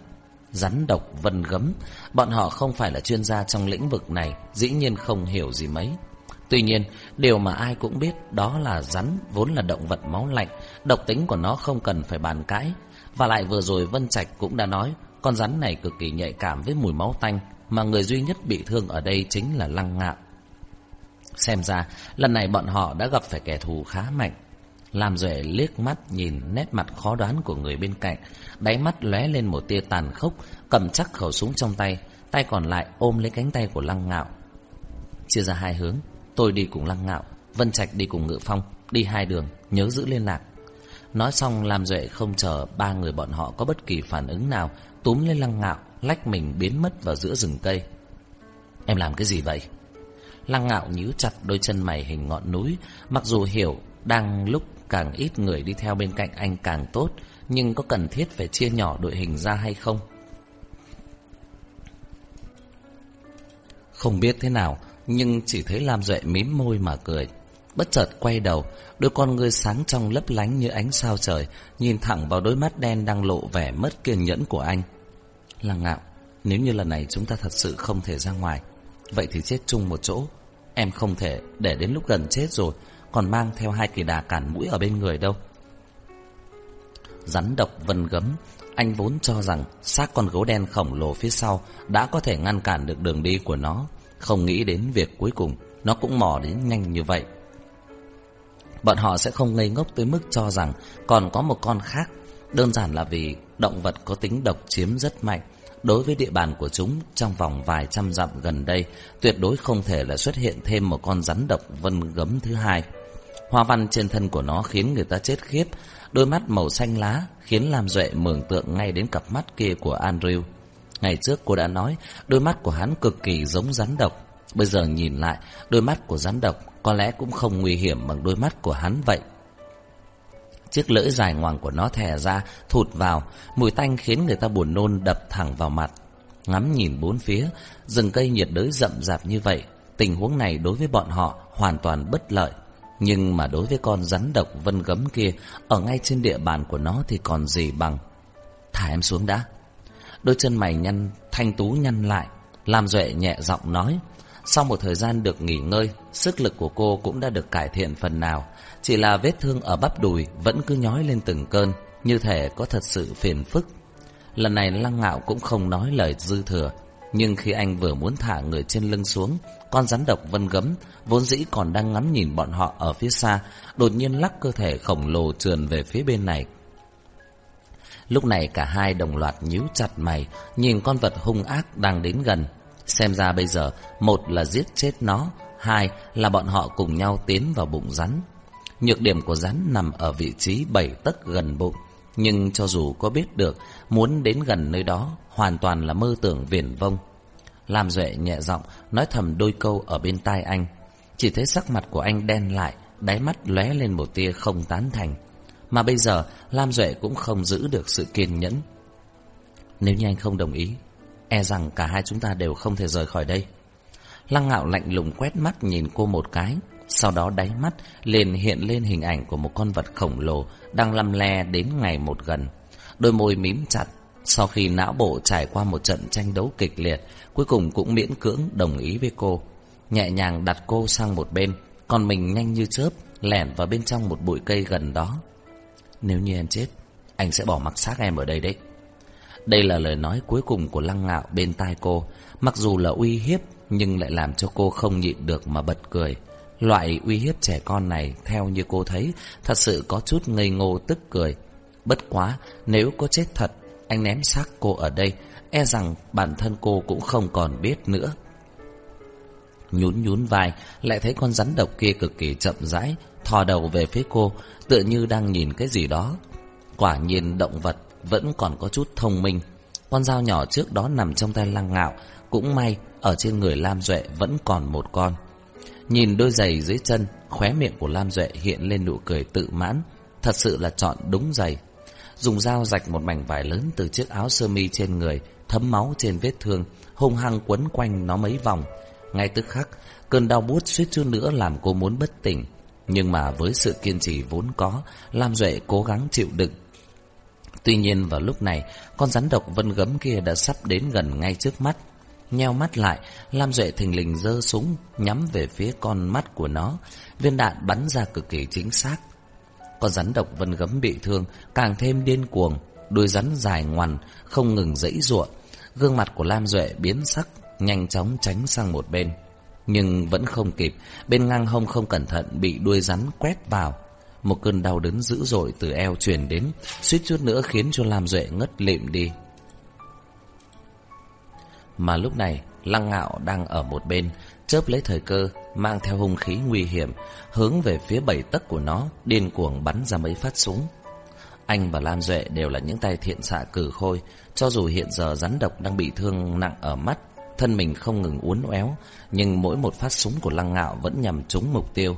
Rắn độc vân gấm. Bọn họ không phải là chuyên gia trong lĩnh vực này Dĩ nhiên không hiểu gì mấy. Tuy nhiên, điều mà ai cũng biết đó là rắn vốn là động vật máu lạnh, độc tính của nó không cần phải bàn cãi. Và lại vừa rồi Vân Trạch cũng đã nói, con rắn này cực kỳ nhạy cảm với mùi máu tanh, mà người duy nhất bị thương ở đây chính là Lăng Ngạo. Xem ra, lần này bọn họ đã gặp phải kẻ thù khá mạnh. Làm Duệ liếc mắt nhìn nét mặt khó đoán của người bên cạnh, đáy mắt lóe lên một tia tàn khốc, cầm chắc khẩu súng trong tay, tay còn lại ôm lấy cánh tay của Lăng Ngạo. Chia ra hai hướng, Tôi đi cùng Lăng Ngạo Vân Trạch đi cùng Ngự Phong Đi hai đường Nhớ giữ liên lạc Nói xong Lam Duệ không chờ ba người bọn họ có bất kỳ phản ứng nào Túm lên Lăng Ngạo Lách mình biến mất vào giữa rừng cây Em làm cái gì vậy? Lăng Ngạo nhíu chặt đôi chân mày hình ngọn núi Mặc dù hiểu Đang lúc càng ít người đi theo bên cạnh anh càng tốt Nhưng có cần thiết phải chia nhỏ đội hình ra hay không? Không biết thế nào nhưng chỉ thấy Lam Duệ mím môi mà cười. Bất chợt quay đầu, đôi con ngươi sáng trong lấp lánh như ánh sao trời, nhìn thẳng vào đôi mắt đen đang lộ vẻ mất kiên nhẫn của anh. Lăng ngạo, nếu như lần này chúng ta thật sự không thể ra ngoài, vậy thì chết chung một chỗ. Em không thể để đến lúc gần chết rồi, còn mang theo hai kỳ đà cản mũi ở bên người đâu. Rắn độc vân gấm, anh vốn cho rằng xác con gấu đen khổng lồ phía sau đã có thể ngăn cản được đường đi của nó. Không nghĩ đến việc cuối cùng Nó cũng mò đến nhanh như vậy Bọn họ sẽ không ngây ngốc tới mức cho rằng Còn có một con khác Đơn giản là vì động vật có tính độc chiếm rất mạnh Đối với địa bàn của chúng Trong vòng vài trăm dặm gần đây Tuyệt đối không thể là xuất hiện thêm Một con rắn độc vân gấm thứ hai Hoa văn trên thân của nó khiến người ta chết khiếp Đôi mắt màu xanh lá Khiến làm Duệ mường tượng ngay đến cặp mắt kia của Andrew Ngày trước cô đã nói đôi mắt của hắn cực kỳ giống rắn độc. Bây giờ nhìn lại, đôi mắt của rắn độc có lẽ cũng không nguy hiểm bằng đôi mắt của hắn vậy. Chiếc lưỡi dài ngoằng của nó thè ra, thụt vào, mùi tanh khiến người ta buồn nôn đập thẳng vào mặt. Ngắm nhìn bốn phía, rừng cây nhiệt đới rậm rạp như vậy, tình huống này đối với bọn họ hoàn toàn bất lợi. Nhưng mà đối với con rắn độc vân gấm kia, ở ngay trên địa bàn của nó thì còn gì bằng. Thả em xuống đã. Đôi chân mày nhăn thanh tú nhăn lại làm Duệ nhẹ giọng nói sau một thời gian được nghỉ ngơi Sức lực của cô cũng đã được cải thiện phần nào. Chỉ là vết thương ở bắp đùi Vẫn cứ nhói lên từng cơn Như thể có thật sự phiền phức. Lần này Lăng Ngạo cũng không nói lời dư thừa Nhưng khi anh vừa muốn thả người trên lưng xuống Con rắn độc vân gấm Vốn dĩ còn đang ngắm nhìn bọn họ ở phía xa Đột nhiên lắc cơ thể khổng lồ trườn về phía bên này. Lúc này cả hai đồng loạt nhíu chặt mày, nhìn con vật hung ác đang đến gần. Xem ra bây giờ, một là giết chết nó, Hai là bọn họ cùng nhau tiến vào bụng rắn. Nhược điểm của rắn nằm ở vị trí bảy tấc gần bụng. Nhưng cho dù có biết được, muốn đến gần nơi đó, hoàn toàn là mơ tưởng viển vông. Lam Duệ nhẹ giọng nói thầm đôi câu ở bên tai anh. Chỉ thấy sắc mặt của anh đen lại, đáy mắt lóe lên một tia không tán thành. Mà bây giờ, Lam Duệ cũng không giữ được sự kiên nhẫn. Nếu như anh không đồng ý, e rằng cả hai chúng ta đều không thể rời khỏi đây. Lăng ngạo lạnh lùng quét mắt nhìn cô một cái, sau đó đáy mắt liền hiện lên hình ảnh của một con vật khổng lồ đang lăm le đến ngày một gần. Đôi môi mím chặt, sau khi não bộ trải qua một trận tranh đấu kịch liệt, cuối cùng cũng miễn cưỡng đồng ý với cô. Nhẹ nhàng đặt cô sang một bên, còn mình nhanh như chớp, lẻn vào bên trong một bụi cây gần đó. Nếu như em chết, anh sẽ bỏ mặc xác em ở đây đấy. Đây là lời nói cuối cùng của Lăng Ngạo bên tai cô, mặc dù là uy hiếp nhưng lại làm cho cô không nhịn được mà bật cười. Loại uy hiếp trẻ con này theo như cô thấy thật sự có chút ngây ngô tức cười. Bất quá, nếu có chết thật, anh ném xác cô ở đây, e rằng bản thân cô cũng không còn biết nữa. Nhún nhún vai, lại thấy con rắn độc kia cực kỳ chậm rãi, thò đầu về phía cô, tựa như đang nhìn cái gì đó. Quả nhiên động vật vẫn còn có chút thông minh. Con dao nhỏ trước đó nằm trong tay lăng ngạo, cũng may ở trên người Lam Duệ vẫn còn một con. Nhìn đôi giày dưới chân, khóe miệng của Lam Duệ hiện lên nụ cười tự mãn, thật sự là chọn đúng giày. Dùng dao rạch một mảnh vải lớn từ chiếc áo sơ mi trên người, thấm máu trên vết thương, hung hăng quấn quanh nó mấy vòng. Ngay tức khắc, cơn đau buốt suýt chút nữa làm cô muốn bất tỉnh. Nhưng mà với sự kiên trì vốn có, Lam Duệ cố gắng chịu đựng. Tuy nhiên vào lúc này, con rắn độc vân gấm kia đã sắp đến gần ngay trước mắt. Nheo mắt lại, Lam Duệ thình lình giơ súng nhắm về phía con mắt của nó. Viên đạn bắn ra cực kỳ chính xác. Con rắn độc vân gấm bị thương, càng thêm điên cuồng. Đuôi rắn dài ngoằn, không ngừng dẫy ruộng. Gương mặt của Lam Duệ biến sắc, nhanh chóng tránh sang một bên. Nhưng vẫn không kịp, bên ngang hông không cẩn thận bị đuôi rắn quét vào. Một cơn đau đớn dữ dội từ eo truyền đến, suýt chút nữa khiến cho Lam Duệ ngất lịm đi. Mà lúc này, Lăng Ngạo đang ở một bên, chớp lấy thời cơ, mang theo hung khí nguy hiểm, hướng về phía bảy tấc của nó, điên cuồng bắn ra mấy phát súng. Anh và Lam Duệ đều là những tay thiện xạ cử khôi, cho dù hiện giờ rắn độc đang bị thương nặng ở mắt, thân mình không ngừng uốn éo, nhưng mỗi một phát súng của Lăng Ngạo vẫn nhằm trúng mục tiêu.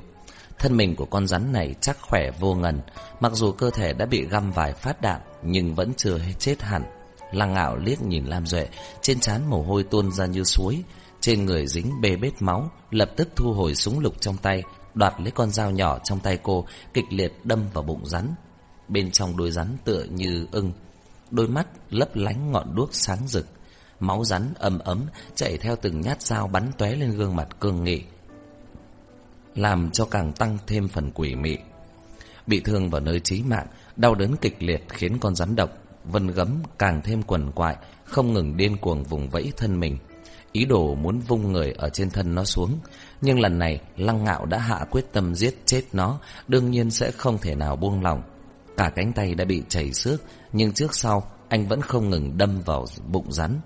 Thân mình của con rắn này chắc khỏe vô ngần, mặc dù cơ thể đã bị găm vài phát đạn, nhưng vẫn chưa chết hẳn. Lăng ngạo liếc nhìn Lam Duệ, trên trán mồ hôi tuôn ra như suối, trên người dính bê bết máu, lập tức thu hồi súng lục trong tay, đoạt lấy con dao nhỏ trong tay cô, kịch liệt đâm vào bụng rắn. Bên trong đôi rắn tựa như ưng, đôi mắt lấp lánh ngọn đuốc sáng rực. Máu rắn ấm ấm chạy theo từng nhát dao bắn tóe lên gương mặt cương nghị, làm cho càng tăng thêm phần quỷ mị. Bị thương vào nơi chí mạng, đau đớn kịch liệt khiến con rắn độc Vân gấm càng thêm quần quại, không ngừng điên cuồng vùng vẫy thân mình. Ý đồ muốn vung người ở trên thân nó xuống. Nhưng lần này, Lăng Ngạo đã hạ quyết tâm giết chết nó, đương nhiên sẽ không thể nào buông lòng. Cả cánh tay đã bị chảy xước, nhưng trước sau, anh vẫn không ngừng đâm vào bụng rắn.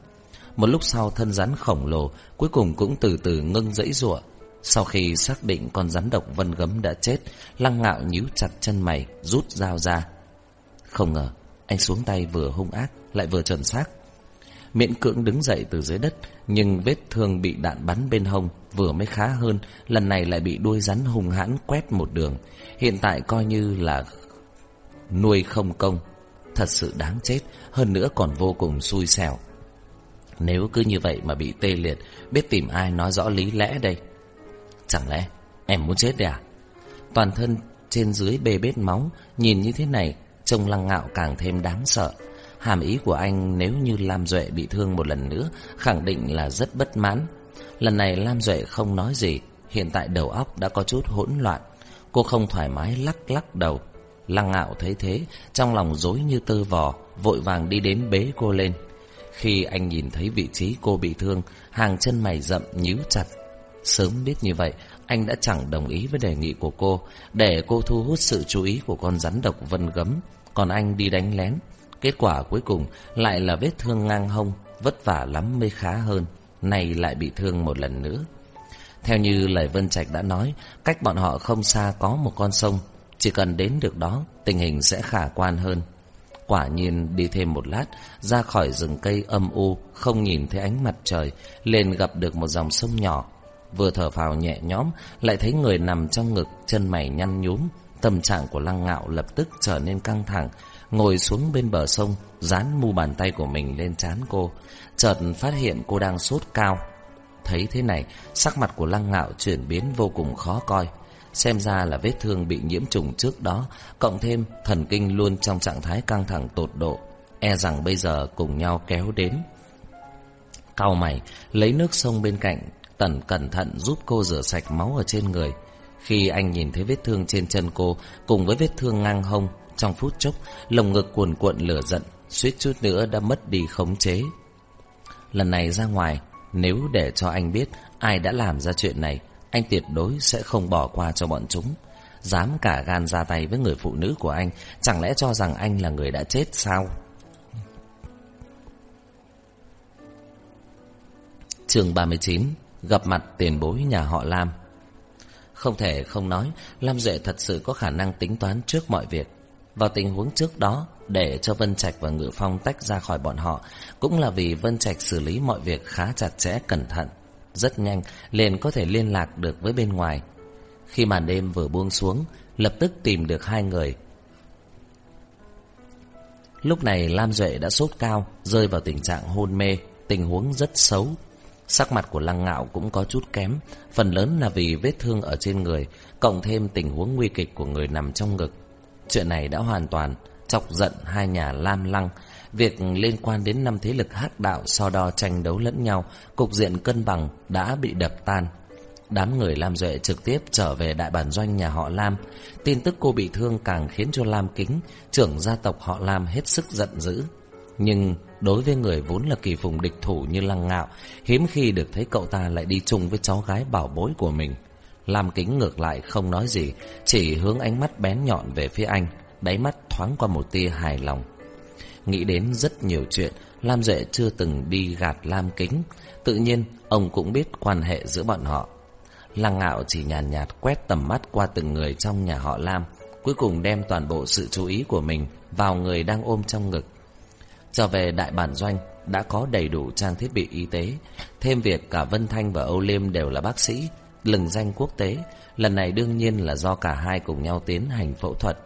Một lúc sau thân rắn khổng lồ cuối cùng cũng từ từ ngưng dãy rụa. Sau khi xác định con rắn độc vân gấm đã chết, lăng ngạo nhíu chặt chân mày, rút dao ra. Không ngờ, anh xuống tay vừa hung ác Lại vừa chuẩn xác. Miễn cưỡng đứng dậy từ dưới đất Nhưng vết thương bị đạn bắn bên hông Vừa mới khá hơn Lần này lại bị đuôi rắn hung hãn quét một đường. Hiện tại coi như là Nuôi không công. Thật sự đáng chết Hơn nữa còn vô cùng xui xẻo. Nếu cứ như vậy mà bị tê liệt Biết tìm ai nói rõ lý lẽ đây? Chẳng lẽ em muốn chết đấy à? Toàn thân trên dưới bê bết máu Nhìn như thế này, Trông lăng ngạo càng thêm đáng sợ. Hàm ý của anh nếu như Lam Duệ bị thương một lần nữa, Khẳng định là rất bất mãn. Lần này Lam Duệ không nói gì, Hiện tại đầu óc đã có chút hỗn loạn. Cô không thoải mái lắc lắc đầu. Lăng ngạo thấy thế, Trong lòng dối như tơ vò, Vội vàng đi đến bế cô lên. Khi anh nhìn thấy vị trí cô bị thương, Hàng chân mày rậm nhíu chặt. Sớm biết như vậy Anh đã chẳng đồng ý với đề nghị của cô Để cô thu hút sự chú ý của con rắn độc vân gấm còn anh đi đánh lén. Kết quả cuối cùng lại là vết thương ngang hông, vất vả lắm mới khá hơn, này lại bị thương một lần nữa. Theo như lời Vân Trạch đã nói, cách bọn họ không xa có một con sông, chỉ cần đến được đó, tình hình sẽ khả quan hơn. Quả nhiên đi thêm một lát, ra khỏi rừng cây âm u, không nhìn thấy ánh mặt trời, liền gặp được một dòng sông nhỏ. Vừa thở phào nhẹ nhõm, lại thấy người nằm trong ngực, chân mày nhăn nhúm. Tâm trạng của lăng ngạo lập tức trở nên căng thẳng, ngồi xuống bên bờ sông, dán mu bàn tay của mình lên trán cô. Chợt phát hiện cô đang sốt cao. Thấy thế này, sắc mặt của lăng ngạo chuyển biến vô cùng khó coi. Xem ra là vết thương bị nhiễm trùng trước đó, cộng thêm thần kinh luôn trong trạng thái căng thẳng tột độ. E rằng bây giờ cùng nhau kéo đến. Cao mày, lấy nước sông bên cạnh, tần cẩn thận giúp cô rửa sạch máu ở trên người. Khi anh nhìn thấy vết thương trên chân cô cùng với vết thương ngang hông, trong phút chốc, lồng ngực cuồn cuộn lửa giận, suýt chút nữa đã mất đi khống chế. Lần này ra ngoài, nếu để cho anh biết ai đã làm ra chuyện này, anh tuyệt đối sẽ không bỏ qua cho bọn chúng. Dám cả gan ra tay với người phụ nữ của anh, chẳng lẽ cho rằng anh là người đã chết sao? Chương 39 Gặp mặt tiền bối nhà họ Lam Không thể không nói Lam Duệ thật sự có khả năng tính toán trước mọi việc Vào tình huống trước đó Để cho Vân Trạch và Ngự Phong tách ra khỏi bọn họ Cũng là vì Vân Trạch xử lý mọi việc khá chặt chẽ cẩn thận rất nhanh liền có thể liên lạc được với bên ngoài. Khi màn đêm vừa buông xuống, lập tức tìm được hai người. Lúc này Lam Duệ đã sốt cao, rơi vào tình trạng hôn mê, tình huống rất xấu. Sắc mặt của Lăng Ngạo cũng có chút kém, phần lớn là vì vết thương ở trên người, cộng thêm tình huống nguy kịch của người nằm trong ngực. Chuyện này đã hoàn toàn chọc giận hai nhà Lam Lăng, Việc liên quan đến năm thế lực hắc đạo so đo tranh đấu lẫn nhau, cục diện cân bằng đã bị đập tan. Đám người Lam Duệ trực tiếp trở về đại bản doanh nhà họ Lam. Tin tức cô bị thương càng khiến cho Lam Kính, trưởng gia tộc họ Lam hết sức giận dữ. Nhưng đối với người vốn là kỳ phùng địch thủ như Lăng Ngạo, hiếm khi được thấy cậu ta lại đi chung với cháu gái bảo bối của mình. Lam Kính ngược lại không nói gì, chỉ hướng ánh mắt bén nhọn về phía anh, đáy mắt thoáng qua một tia hài lòng. Nghĩ đến rất nhiều chuyện Lam Duệ chưa từng đi gạt Lam Kính Tự nhiên ông cũng biết quan hệ giữa bọn họ Lăng ngạo chỉ nhàn nhạt, nhạt quét tầm mắt qua từng người trong nhà họ Lam Cuối cùng đem toàn bộ sự chú ý của mình Vào người đang ôm trong ngực Trở về đại bản doanh, Đã có đầy đủ trang thiết bị y tế Thêm việc cả Vân Thanh và Âu Liêm đều là bác sĩ, Lừng danh quốc tế Lần này đương nhiên là do cả hai cùng nhau tiến hành phẫu thuật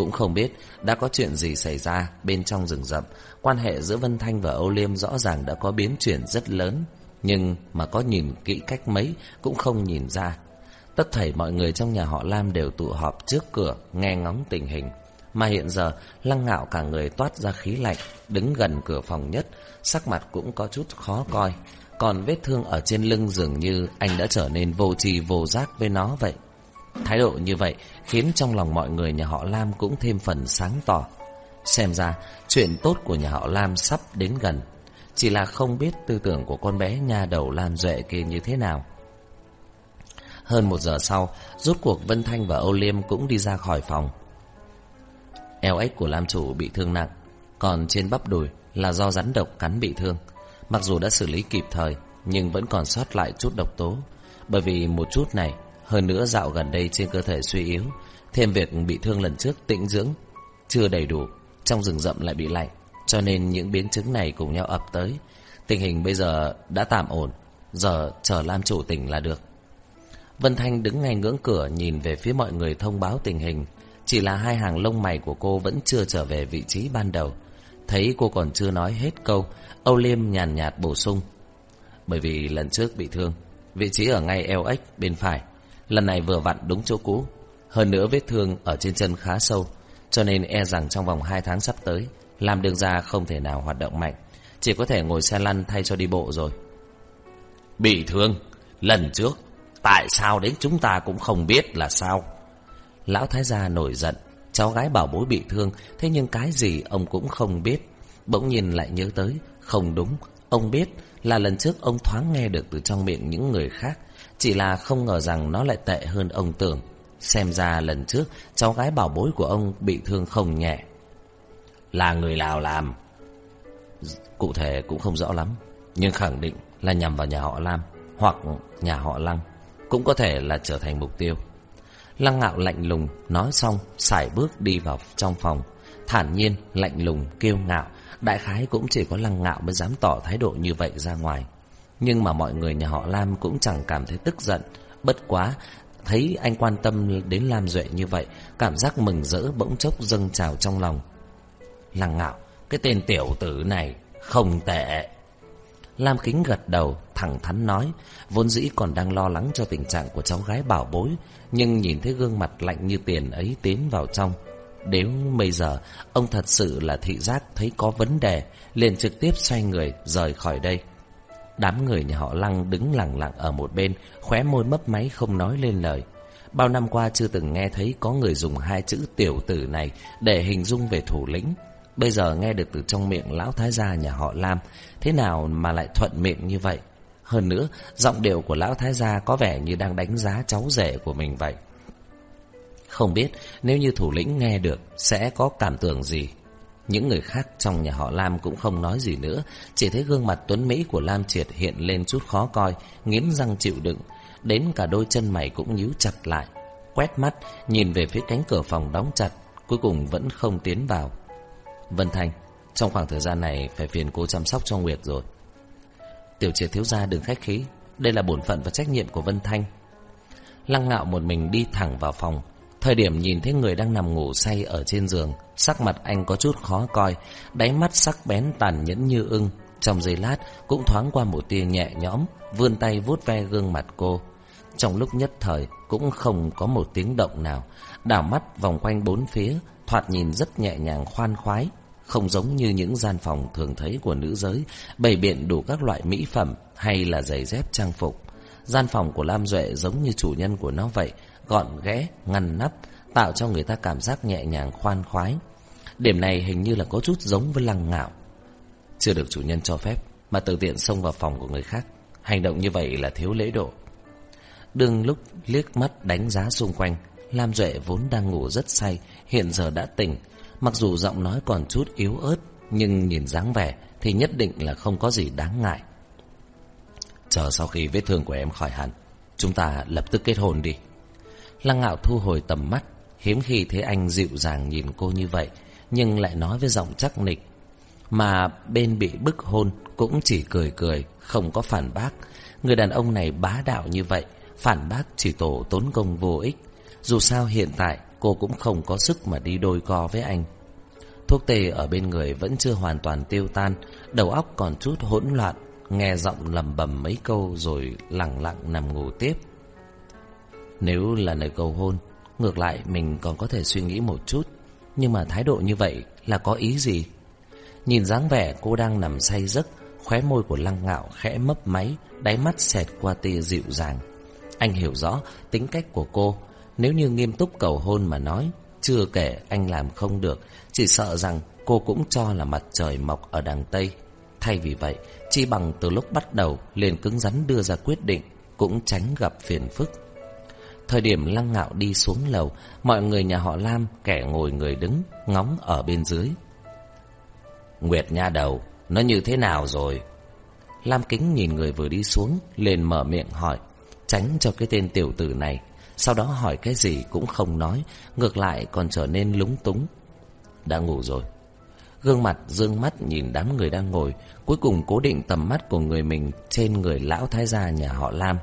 cũng không biết đã có chuyện gì xảy ra bên trong rừng rậm. Quan hệ giữa Vân Thanh và Âu Liêm rõ ràng đã có biến chuyển rất lớn. Nhưng mà có nhìn kỹ cách mấy cũng không nhìn ra. Tất thảy mọi người trong nhà họ Lam đều tụ họp trước cửa, nghe ngóng tình hình. Mà hiện giờ lăng ngạo cả người toát ra khí lạnh Đứng gần cửa phòng nhất Sắc mặt cũng có chút khó coi Còn vết thương ở trên lưng dường như Anh đã trở nên vô trì vô giác với nó vậy Thái độ như vậy khiến trong lòng mọi người nhà họ Lam cũng thêm phần sáng tỏ. Xem ra chuyện tốt của nhà họ Lam sắp đến gần. Chỉ là không biết tư tưởng của con bé nhà đầu Lam Duệ kia như thế nào. Hơn một giờ sau, rốt cuộc Vân Thanh và Âu Liêm cũng đi ra khỏi phòng. Eo ếch của Lam chủ bị thương nặng, còn trên bắp đùi là do rắn độc cắn bị thương. Mặc dù đã xử lý kịp thời, nhưng vẫn còn sót lại chút độc tố. Bởi vì một chút này hơn nữa dạo gần đây trên cơ thể suy yếu Thêm việc bị thương lần trước tĩnh dưỡng Chưa đầy đủ Trong rừng rậm lại bị lạnh Cho nên những biến chứng này cùng nhau ập tới Tình hình bây giờ đã tạm ổn Giờ chờ Lam chủ tỉnh là được Vân Thanh đứng ngay ngưỡng cửa Nhìn về phía mọi người thông báo tình hình chỉ là hai hàng lông mày của cô Vẫn chưa trở về vị trí ban đầu. Thấy cô còn chưa nói hết câu, Âu Liêm nhàn nhạt bổ sung. Bởi vì lần trước bị thương, Vị trí ở ngay eo ếch bên phải, Lần này vừa vặn đúng chỗ cũ. Hơn nữa vết thương ở trên chân khá sâu, Cho nên e rằng trong vòng 2 tháng sắp tới Làm đường ra không thể nào hoạt động mạnh. Chỉ có thể ngồi xe lăn thay cho đi bộ rồi. Bị thương, Lần trước, Tại sao đến chúng ta cũng không biết là sao? Lão Thái gia nổi giận. Cháu gái bảo bối bị thương, Thế nhưng cái gì ông cũng không biết. Bỗng nhìn lại nhớ tới, Không đúng, Ông biết là lần trước ông thoáng nghe được từ trong miệng những người khác. Chỉ là không ngờ rằng nó lại tệ hơn ông tưởng. Xem ra lần trước, Cháu gái bảo bối của ông bị thương không nhẹ. Là người Lào làm. Cụ thể cũng không rõ lắm, Nhưng khẳng định là nhằm vào nhà họ Lam, Hoặc nhà họ Lăng, cũng có thể là trở thành mục tiêu. Lăng ngạo lạnh lùng, nói xong, xài bước đi vào trong phòng. Thản nhiên, lạnh lùng, kiêu ngạo, đại khái cũng chỉ có lăng ngạo mới dám tỏ thái độ như vậy ra ngoài. Nhưng mà mọi người nhà họ Lam cũng chẳng cảm thấy tức giận, bất quá, thấy anh quan tâm đến Lam Duệ như vậy, cảm giác mừng rỡ bỗng chốc dâng trào trong lòng. Lăng ngạo, cái tên tiểu tử này không tệ. Lam Kính gật đầu, thẳng thắn nói, vốn dĩ còn đang lo lắng cho tình trạng của cháu gái bảo bối, nhưng nhìn thấy gương mặt lạnh như tiền ấy tiến vào trong. Đến bây giờ, ông thật sự là thị giác thấy có vấn đề, liền trực tiếp xoay người rời khỏi đây. Đám người nhà họ Lăng đứng lặng lặng ở một bên, khóe môi mấp máy không nói lên lời. Bao năm qua chưa từng nghe thấy có người dùng hai chữ tiểu tử này để hình dung về thủ lĩnh. Bây giờ nghe được từ trong miệng lão thái gia nhà họ Lam, thế nào mà lại thuận miệng như vậy? Hơn nữa, giọng điệu của lão thái gia có vẻ như đang đánh giá cháu rể của mình vậy. Không biết nếu như thủ lĩnh nghe được sẽ có cảm tưởng gì. Những người khác trong nhà họ Lam cũng không nói gì nữa, chỉ thấy gương mặt tuấn Mỹ của Lam Triệt hiện lên chút khó coi, nghiến răng chịu đựng, đến cả đôi chân mày cũng nhíu chặt lại. Quét mắt, nhìn về phía cánh cửa phòng đóng chặt, cuối cùng vẫn không tiến vào. Vân Thanh, trong khoảng thời gian này phải phiền cô chăm sóc cho Nguyệt rồi. Tiểu triệt thiếu gia đừng khách khí, đây là bổn phận và trách nhiệm của Vân Thanh. Lăng ngạo một mình đi thẳng vào phòng, Thời điểm nhìn thấy người đang nằm ngủ say ở trên giường, sắc mặt anh có chút khó coi, đáy mắt sắc bén tàn nhẫn như ưng. Trong giây lát cũng thoáng qua một tia nhẹ nhõm, vươn tay vuốt ve gương mặt cô. Trong lúc nhất thời cũng không có một tiếng động nào, đảo mắt vòng quanh bốn phía, thoạt nhìn rất nhẹ nhàng khoan khoái, không giống như những gian phòng thường thấy của nữ giới, bày biện đủ các loại mỹ phẩm hay là giày dép trang phục. Gian phòng của Lam Duệ giống như chủ nhân của nó vậy, gọn ghẽ, ngăn nắp, tạo cho người ta cảm giác nhẹ nhàng khoan khoái. Điểm này hình như là có chút giống với lăng ngạo. Chưa được chủ nhân cho phép, mà tự tiện xông vào phòng của người khác. Hành động như vậy là thiếu lễ độ. Đương lúc liếc mắt đánh giá xung quanh, Lam Duệ vốn đang ngủ rất say, hiện giờ đã tỉnh. Mặc dù giọng nói còn chút yếu ớt, nhưng nhìn dáng vẻ thì nhất định là không có gì đáng ngại. Chờ sau khi vết thương của em khỏi hẳn, chúng ta lập tức kết hôn đi. Lăng ngạo thu hồi tầm mắt, hiếm khi thấy anh dịu dàng nhìn cô như vậy, nhưng lại nói với giọng chắc nịch. Mà bên bị bức hôn cũng chỉ cười cười, không có phản bác. Người đàn ông này bá đạo như vậy, phản bác chỉ tổ tốn công vô ích. Dù sao hiện tại cô cũng không có sức mà đi đôi co với anh. Thuốc tê ở bên người vẫn chưa hoàn toàn tiêu tan, đầu óc còn chút hỗn loạn, nghe giọng lầm bầm mấy câu rồi lặng lặng nằm ngủ tiếp. Nếu là lời cầu hôn, ngược lại mình còn có thể suy nghĩ một chút. Nhưng mà thái độ như vậy là có ý gì? Nhìn dáng vẻ cô đang nằm say giấc, khóe môi của lăng ngạo khẽ mấp máy, đáy mắt xẹt qua tia dịu dàng. Anh hiểu rõ tính cách của cô, nếu như nghiêm túc cầu hôn mà nói, chưa kể anh làm không được, chỉ sợ rằng cô cũng cho là mặt trời mọc ở đằng Tây. Thay vì vậy, chi bằng từ lúc bắt đầu liền cứng rắn đưa ra quyết định, cũng tránh gặp phiền phức. Thời điểm lăng ngạo đi xuống lầu, mọi người nhà họ Lam, kẻ ngồi người đứng, ngóng ở bên dưới. Nguyệt nha đầu, nó như thế nào rồi? Lam kính nhìn người vừa đi xuống, liền mở miệng hỏi, tránh cho cái tên tiểu tử này. Sau đó hỏi cái gì cũng không nói, ngược lại còn trở nên lúng túng. Đã ngủ rồi. Gương mặt dương mắt nhìn đám người đang ngồi, cuối cùng cố định tầm mắt của người mình trên người lão thái gia nhà họ Lam.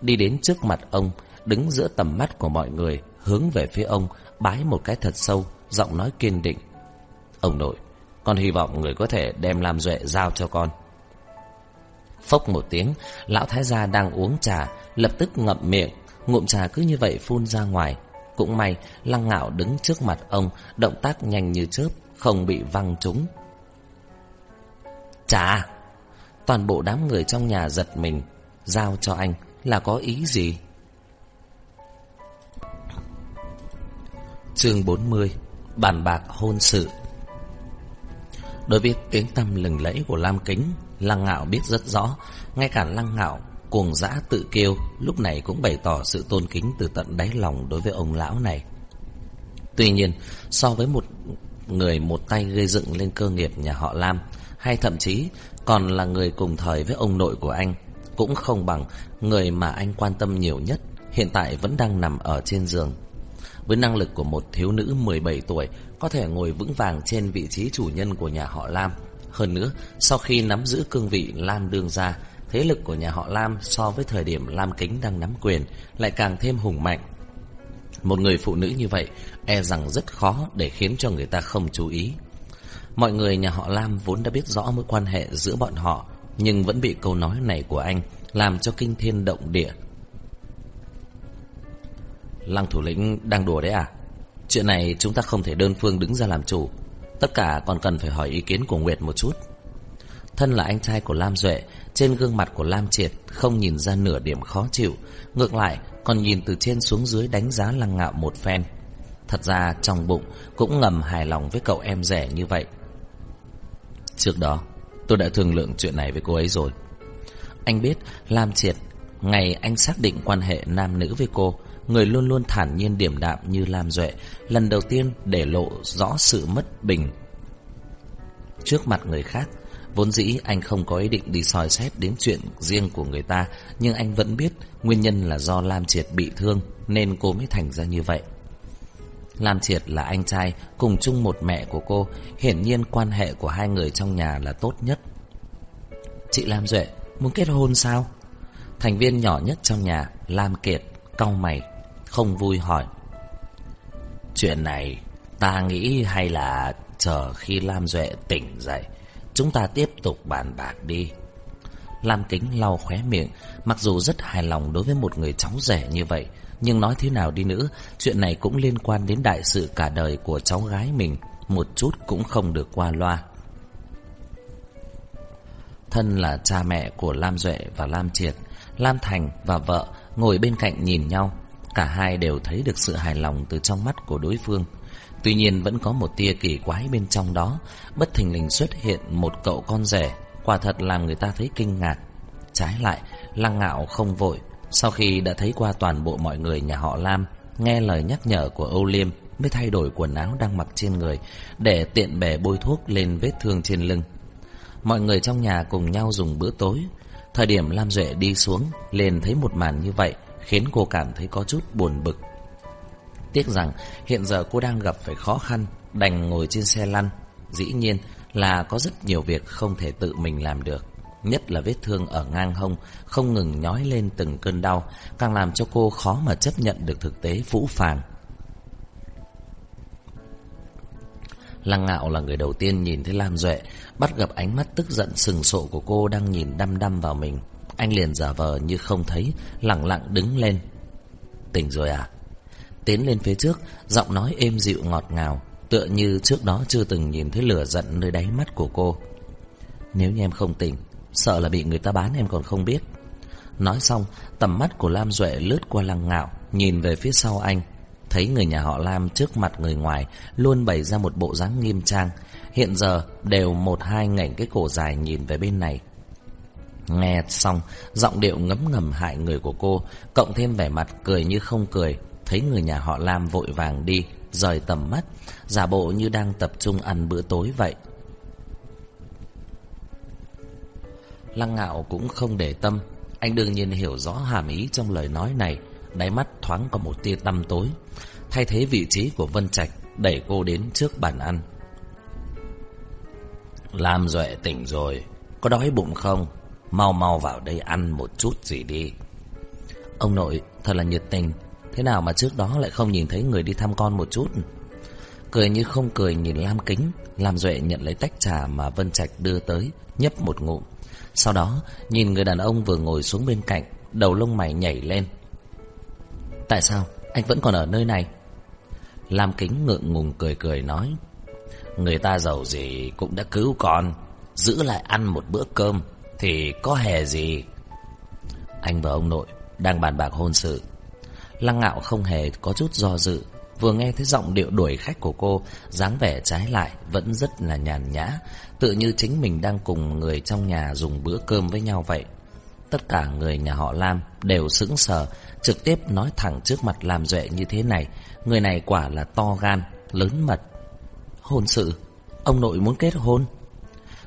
Đi đến trước mặt ông, đứng giữa tầm mắt của mọi người, hướng về phía ông, bái một cái thật sâu, giọng nói kiên định. Ông nội, con hy vọng người có thể đem làm duệ giao cho con. Phốc một tiếng, lão thái gia đang uống trà, lập tức ngậm miệng, ngụm trà cứ như vậy phun ra ngoài. Cũng may, lăng ngạo đứng trước mặt ông, động tác nhanh như chớp, không bị văng trúng. Trà! Toàn bộ đám người trong nhà giật mình, giao cho anh là có ý gì? Chương 40 Bàn bạc hôn sự Đối với tiếng tâm lừng lẫy của Lam Kính Lăng Ngạo biết rất rõ Ngay cả Lăng Ngạo cuồng dã tự kêu Lúc này cũng bày tỏ sự tôn kính từ tận đáy lòng đối với ông lão này Tuy nhiên So với một người một tay gây dựng lên cơ nghiệp nhà họ Lam Hay thậm chí còn là người cùng thời với ông nội của anh Cũng không bằng người mà anh quan tâm nhiều nhất hiện tại vẫn đang nằm ở trên giường. Với năng lực của một thiếu nữ 17 tuổi, có thể ngồi vững vàng trên vị trí chủ nhân của nhà họ Lam. Hơn nữa, sau khi nắm giữ cương vị Lam đương gia, thế lực của nhà họ Lam so với thời điểm Lam Kính đang nắm quyền lại càng thêm hùng mạnh. Một người phụ nữ như vậy e rằng rất khó để khiến cho người ta không chú ý. Mọi người nhà họ Lam vốn đã biết rõ mối quan hệ giữa bọn họ, nhưng vẫn bị câu nói này của anh làm cho kinh thiên động địa. Lăng thủ lĩnh đang đùa đấy à? Chuyện này chúng ta không thể đơn phương đứng ra làm chủ. Tất cả còn cần phải hỏi ý kiến của Nguyệt một chút. Thân là anh trai của Lam Duệ, trên gương mặt của Lam Triệt không nhìn ra nửa điểm khó chịu, ngược lại còn nhìn từ trên xuống dưới đánh giá Lăng Ngạo một phen. Thật ra trong bụng cũng ngầm hài lòng với cậu em rẻ như vậy. Trước đó, tôi đã thương lượng chuyện này với cô ấy rồi. Anh biết Lam Triệt, ngày anh xác định quan hệ nam nữ với cô, người luôn luôn thản nhiên điểm đạm như Lam Duệ, lần đầu tiên để lộ rõ sự mất bình. Trước mặt người khác, vốn dĩ anh không có ý định đi soi xét đến chuyện riêng của người ta, nhưng anh vẫn biết nguyên nhân là do Lam Triệt bị thương nên cô mới thành ra như vậy. Lam Triệt là anh trai cùng chung một mẹ của cô, hiển nhiên quan hệ của hai người trong nhà là tốt nhất. Chị Lam Duệ muốn kết hôn sao? Thành viên nhỏ nhất trong nhà, Lam Kiệt, cau mày, không vui hỏi. Chuyện này ta nghĩ hay là chờ khi Lam Duệ tỉnh dậy, chúng ta tiếp tục bàn bạc đi. Lam Kính lau khóe miệng, mặc dù rất hài lòng đối với một người cháu rẻ như vậy, nhưng nói thế nào đi nữa, chuyện này cũng liên quan đến đại sự cả đời của cháu gái mình, một chút cũng không được qua loa. Thân là cha mẹ của Lam Duệ và Lam Triệt, Lam Thành và vợ ngồi bên cạnh nhìn nhau, cả hai đều thấy được sự hài lòng từ trong mắt của đối phương. Tuy nhiên vẫn có một tia kỳ quái bên trong đó, bất thình lình xuất hiện một cậu con rể, quả thật làm người ta thấy kinh ngạc. Trái lại, Lăng Ngạo không vội, sau khi đã thấy qua toàn bộ mọi người nhà họ Lam, nghe lời nhắc nhở của Âu Liêm mới thay đổi quần áo đang mặc trên người để tiện bề bôi thuốc lên vết thương trên lưng. Mọi người trong nhà cùng nhau dùng bữa tối. Thời điểm Lam Duệ đi xuống, lên thấy một màn như vậy, khiến cô cảm thấy có chút buồn bực. Tiếc rằng hiện giờ cô đang gặp phải khó khăn, đành ngồi trên xe lăn. Dĩ nhiên là có rất nhiều việc không thể tự mình làm được. Nhất là vết thương ở ngang hông Không ngừng nhói lên từng cơn đau Càng làm cho cô khó mà chấp nhận được thực tế phũ phàng Lăng ngạo là người đầu tiên nhìn thấy Lam Duệ Bắt gặp ánh mắt tức giận sừng sộ của cô đang nhìn đăm đăm vào mình Anh liền giả vờ như không thấy Lặng lặng đứng lên Tỉnh rồi à Tiến lên phía trước, Giọng nói êm dịu ngọt ngào, Tựa như trước đó chưa từng nhìn thấy lửa giận nơi đáy mắt của cô. Nếu như em không tỉnh, Sợ là bị người ta bán em còn không biết. Nói xong, Tầm mắt của Lam Duệ lướt qua lăng ngạo, Nhìn về phía sau anh. Thấy người nhà họ Lam trước mặt người ngoài Luôn bày ra một bộ dáng nghiêm trang, Hiện giờ đều một hai ngảnh cái cổ dài nhìn về bên này. Nghe xong, Giọng điệu ngấm ngầm hại người của cô, Cộng thêm vẻ mặt cười như không cười Thấy người nhà họ Lam vội vàng đi, Rời tầm mắt, Giả bộ như đang tập trung ăn bữa tối vậy. Lăng ngạo cũng không để tâm, Anh đương nhiên hiểu rõ hàm ý trong lời nói này, Đáy mắt thoáng có một tia tăm tối. Thay thế vị trí của Vân Trạch, Đẩy cô đến trước bàn ăn. Lam Duệ tỉnh rồi, Có đói bụng không? Mau mau vào đây ăn một chút gì đi. Ông nội thật là nhiệt tình Thế nào mà trước đó lại không nhìn thấy người đi thăm con một chút? Cười như không cười nhìn Lam Kính, Lam Duệ nhận lấy tách trà mà Vân Trạch đưa tới, Nhấp một ngụm. Sau đó, nhìn người đàn ông vừa ngồi xuống bên cạnh, Đầu lông mày nhảy lên. Tại sao? Anh vẫn còn ở nơi này? Lam kính ngượng ngùng cười cười nói, Người ta giàu gì cũng đã cứu con, Giữ lại ăn một bữa cơm Thì có hề gì? Anh và ông nội Đang bàn bạc hôn sự. Lăng ngạo không hề có chút do dự Vừa nghe thấy giọng điệu đuổi khách của cô dáng vẻ trái lại Vẫn rất là nhàn nhã Tự như chính mình đang cùng người trong nhà dùng bữa cơm với nhau vậy. Tất cả người nhà họ Lam đều sững sờ Trực tiếp nói thẳng trước mặt Lam Duệ như thế này Người này quả là to gan, lớn mật. Hôn sự? Ông nội muốn kết hôn?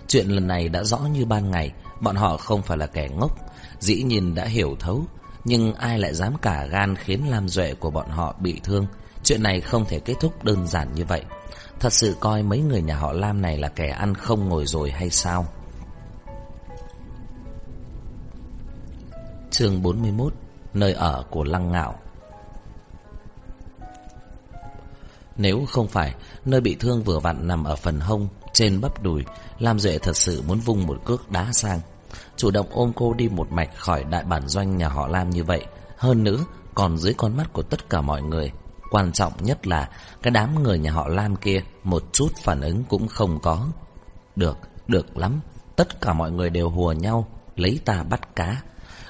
Chuyện lần này đã rõ như ban ngày Bọn họ không phải là kẻ ngốc Dĩ nhiên đã hiểu thấu nhưng ai lại dám cả gan khiến Lam Duệ của bọn họ bị thương? Chuyện này không thể kết thúc đơn giản như vậy. Thật sự coi mấy người nhà họ Lam này là kẻ ăn không ngồi rồi hay sao? Chương 41 Nơi ở của Lăng Ngạo. Nếu không phải Nơi bị thương vừa vặn nằm ở phần hông, Trên bắp đùi, Lam Duệ thật sự muốn vung một cước đá sang. Chủ động ôm cô đi một mạch khỏi đại bản doanh nhà họ Lam như vậy. Hơn nữa Còn dưới con mắt của tất cả mọi người Quan trọng nhất là Cái đám người nhà họ Lam kia Một chút phản ứng cũng không có. Được, được lắm. Tất cả mọi người đều hùa nhau Lấy ta bắt cá.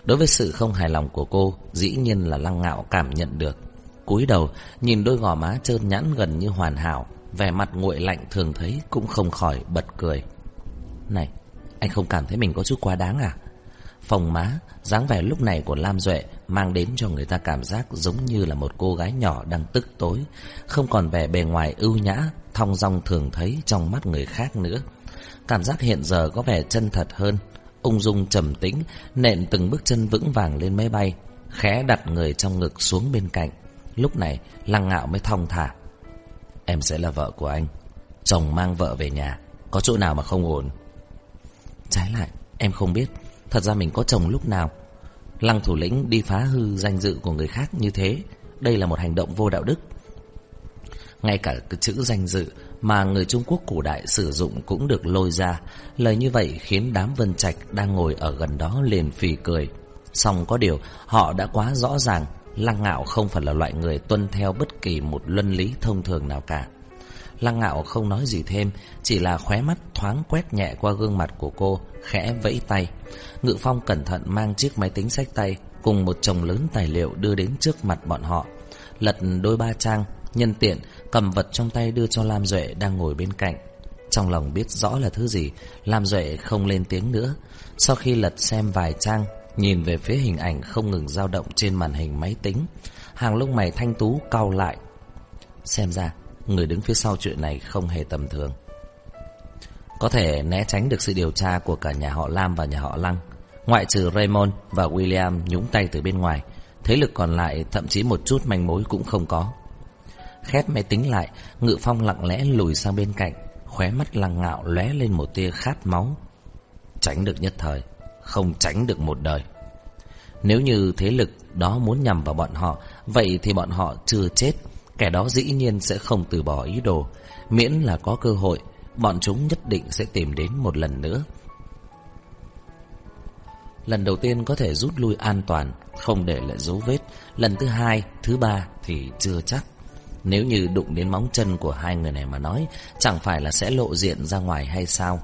Đối với sự không hài lòng của cô Dĩ nhiên là lăng ngạo cảm nhận được. Cúi đầu nhìn đôi gò má trơn nhẵn gần như hoàn hảo vẻ mặt nguội lạnh thường thấy cũng không khỏi bật cười. Này anh không cảm thấy mình có chút quá đáng à? Phòng má, dáng vẻ lúc này của Lam Duệ Mang đến cho người ta cảm giác Giống như là một cô gái nhỏ đang tức tối, Không còn vẻ bề ngoài ưu nhã, Thong dong thường thấy trong mắt người khác nữa. Cảm giác hiện giờ có vẻ chân thật hơn, Ung dung trầm tĩnh, Nện từng bước chân vững vàng lên máy bay, Khẽ đặt người trong ngực xuống bên cạnh. Lúc này, Lăng ngạo mới thong thả. Em sẽ là vợ của anh, Chồng mang vợ về nhà, Có chỗ nào mà không ổn? Trái lại. Em không biết, Thật ra mình có chồng lúc nào. Lăng thủ lĩnh đi phá hư danh dự của người khác như thế, Đây là một hành động vô đạo đức. Ngay cả cái chữ danh dự Mà người Trung Quốc cổ đại sử dụng cũng được lôi ra. Lời như vậy khiến đám Vân Trạch Đang ngồi ở gần đó liền phì cười. Xong có điều, Họ đã quá rõ ràng, Lăng ngạo không phải là loại người tuân theo bất kỳ một luân lý thông thường nào cả. Lăng ngạo không nói gì thêm, Chỉ là khóe mắt thoáng quét nhẹ qua gương mặt của cô, Khẽ vẫy tay. Ngự phong cẩn thận mang chiếc máy tính sách tay Cùng một chồng lớn tài liệu đưa đến trước mặt bọn họ. Lật đôi ba trang, Nhân tiện, cầm vật trong tay đưa cho Lam Duệ đang ngồi bên cạnh. Trong lòng biết rõ là thứ gì, Lam Duệ không lên tiếng nữa. Sau khi lật xem vài trang, Nhìn về phía hình ảnh không ngừng dao động trên màn hình máy tính, Hàng lông mày thanh tú cau lại. Xem ra Người đứng phía sau chuyện này không hề tầm thường. Có thể né tránh được sự điều tra của cả nhà họ Lam và nhà họ Lăng. Ngoại trừ Raymond và William nhúng tay từ bên ngoài, Thế lực còn lại thậm chí một chút manh mối cũng không có. Khép máy tính lại, Ngự phong lặng lẽ lùi sang bên cạnh, Khóe mắt lăng ngạo lóe lên một tia khát máu. Tránh được nhất thời, Không tránh được một đời. Nếu như thế lực đó muốn nhằm vào bọn họ, Vậy thì bọn họ chưa chết. Kẻ đó dĩ nhiên sẽ không từ bỏ ý đồ. Miễn là có cơ hội Bọn chúng nhất định sẽ tìm đến một lần nữa. Lần đầu tiên có thể rút lui an toàn Không để lại dấu vết. Lần thứ hai, thứ ba thì chưa chắc. Nếu như đụng đến móng chân của hai người này mà nói Chẳng phải là sẽ lộ diện ra ngoài hay sao?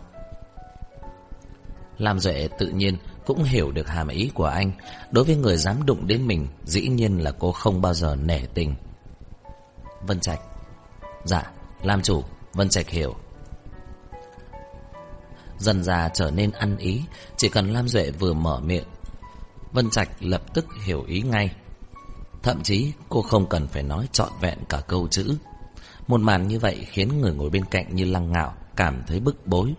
Làm Duệ tự nhiên cũng hiểu được hàm ý của anh. Đối với người dám đụng đến mình Dĩ nhiên là cô không bao giờ nể tình. Vân Trạch. Dạ, làm chủ, Vân Trạch hiểu. Dần già trở nên ăn ý Chỉ cần Lam Duệ vừa mở miệng Vân Trạch lập tức hiểu ý ngay. Thậm chí cô không cần phải nói trọn vẹn cả câu chữ. Một màn như vậy khiến người ngồi bên cạnh như lăng ngạo Cảm thấy bức bối.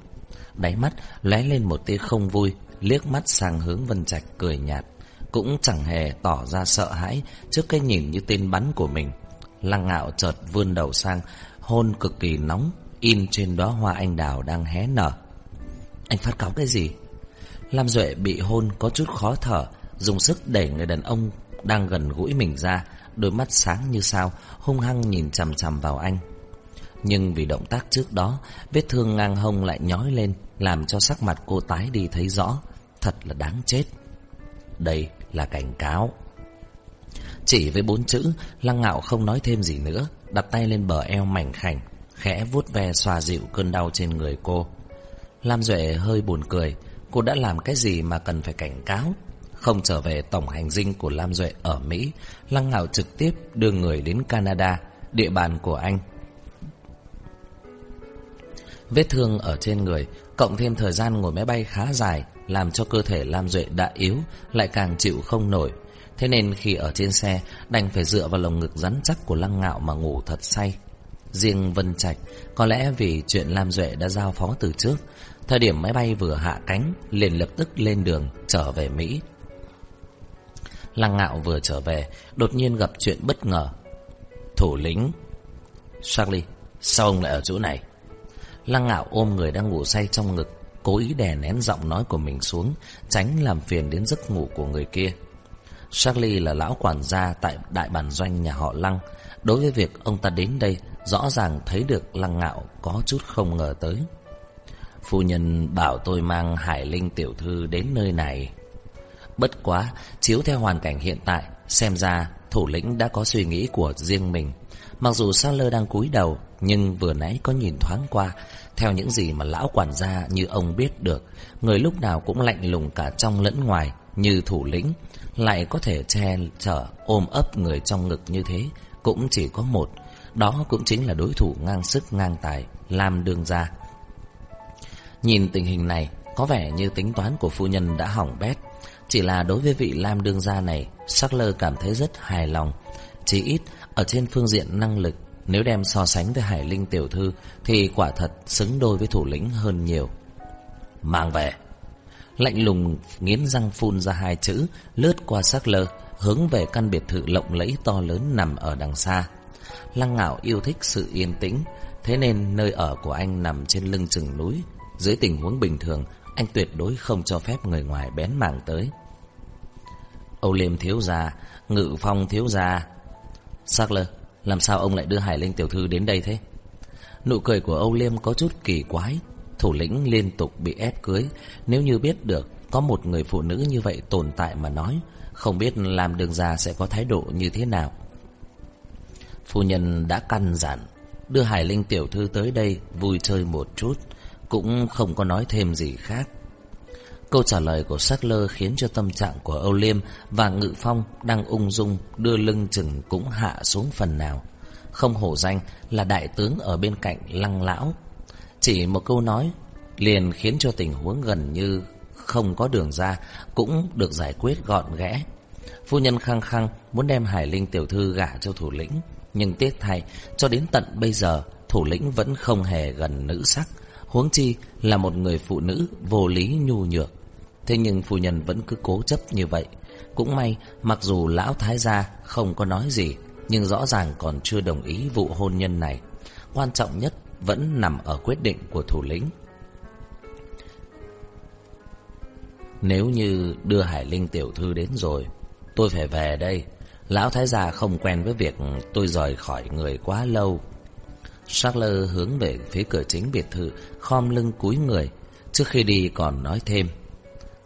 Đáy mắt lóe lên một tia không vui Liếc mắt sang hướng Vân Trạch cười nhạt Cũng chẳng hề tỏ ra sợ hãi Trước cái nhìn như tên bắn của mình. Lăng ngạo chợt vươn đầu sang, Hôn cực kỳ nóng, In trên đóa hoa anh đào đang hé nở. Anh phát cáo cái gì? Lam Duệ bị hôn có chút khó thở, Dùng sức đẩy người đàn ông Đang gần gũi mình ra, Đôi mắt sáng như sao, Hung hăng nhìn chằm chằm vào anh. Nhưng vì động tác trước đó, Vết thương ngang hông lại nhói lên, Làm cho sắc mặt cô tái đi thấy rõ. Thật là đáng chết. Đây là cảnh cáo chỉ với bốn chữ, Lăng ngạo không nói thêm gì nữa, Đặt tay lên bờ eo mảnh khảnh, Khẽ vuốt ve xoa dịu cơn đau trên người cô. Lam Duệ hơi buồn cười, Cô đã làm cái gì mà cần phải cảnh cáo? Không trở về tổng hành dinh của Lam Duệ ở Mỹ, Lăng ngạo trực tiếp đưa người đến Canada, Địa bàn của anh. Vết thương ở trên người, Cộng thêm thời gian ngồi máy bay khá dài, Làm cho cơ thể Lam Duệ đã yếu, Lại càng chịu không nổi. Thế nên khi ở trên xe, Đành phải dựa vào lồng ngực rắn chắc của Lăng Ngạo mà ngủ thật say. Riêng Vân Trạch, Có lẽ vì chuyện Lam Duệ đã giao phó từ trước, Thời điểm máy bay vừa hạ cánh, Liền lập tức lên đường trở về Mỹ. Lăng ngạo vừa trở về, Đột nhiên gặp chuyện bất ngờ. Thủ lĩnh, Charlie, Sao ông lại ở chỗ này? Lăng ngạo ôm người đang ngủ say trong ngực, Cố ý đè nén giọng nói của mình xuống, Tránh làm phiền đến giấc ngủ của người kia. Charlie là lão quản gia Tại đại bản doanh nhà họ Lăng. Đối với việc ông ta đến đây, Rõ ràng thấy được Lăng ngạo Có chút không ngờ tới. Phu nhân bảo tôi mang Hải Linh tiểu thư đến nơi này. Bất quá, Chiếu theo hoàn cảnh hiện tại, Xem ra thủ lĩnh đã có suy nghĩ của riêng mình. Mặc dù Saller đang cúi đầu, Nhưng vừa nãy có nhìn thoáng qua, Theo những gì mà lão quản gia như ông biết được, Người lúc nào cũng lạnh lùng cả trong lẫn ngoài, Như thủ lĩnh. Lại có thể che chở, ôm ấp người trong ngực như thế, Cũng chỉ có một. Đó cũng chính là đối thủ ngang sức ngang tài, Lam Đường gia. Nhìn tình hình này, Có vẻ như tính toán của phu nhân đã hỏng bét. Chỉ là đối với vị Lam đương gia này Sackler cảm thấy rất hài lòng. Chỉ ít, ở trên phương diện năng lực, Nếu đem so sánh với Hải Linh tiểu thư, Thì quả thật xứng đôi với thủ lĩnh hơn nhiều. Mang về. Lạnh lùng nghiến răng phun ra hai chữ Lướt qua sắc lơ Hướng về căn biệt thự lộng lẫy to lớn nằm ở đằng xa Lăng ngạo yêu thích sự yên tĩnh Thế nên nơi ở của anh nằm trên lưng chừng núi Dưới tình huống bình thường Anh tuyệt đối không cho phép người ngoài bén mảng tới Âu Liêm thiếu gia Ngự phong thiếu gia Sackler, làm sao ông lại đưa Hải Linh tiểu thư đến đây thế? Nụ cười của Âu Liêm có chút kỳ quái. Thủ lĩnh liên tục bị ép cưới. Nếu như biết được có một người phụ nữ như vậy tồn tại mà nói, không biết làm đường già sẽ có thái độ như thế nào. Phu nhân đã căn dặn, đưa Hải Linh tiểu thư tới đây vui chơi một chút, cũng không có nói thêm gì khác. Câu trả lời của sắc lơ khiến cho tâm trạng của Âu Liêm và Ngự Phong đang ung dung đưa lưng chừng cũng hạ xuống phần nào. Không hổ danh là đại tướng ở bên cạnh lăng lão. Chỉ một câu nói liền khiến cho tình huống gần như không có đường ra cũng được giải quyết gọn ghẽ. Phu nhân khăng khăng muốn đem Hải Linh tiểu thư gả cho thủ lĩnh, nhưng tiếc thay cho đến tận bây giờ thủ lĩnh vẫn không hề gần nữ sắc, huống chi là một người phụ nữ vô lý nhu nhược. Thế nhưng phu nhân vẫn cứ cố chấp như vậy Cũng may mặc dù lão thái gia không có nói gì Nhưng rõ ràng còn chưa đồng ý vụ hôn nhân này Quan trọng nhất vẫn nằm ở quyết định của thủ lĩnh Nếu như đưa Hải Linh tiểu thư đến rồi Tôi phải về đây Lão thái gia không quen với việc tôi rời khỏi người quá lâu Charles hướng về phía cửa chính biệt thự Khom lưng cúi người Trước khi đi còn nói thêm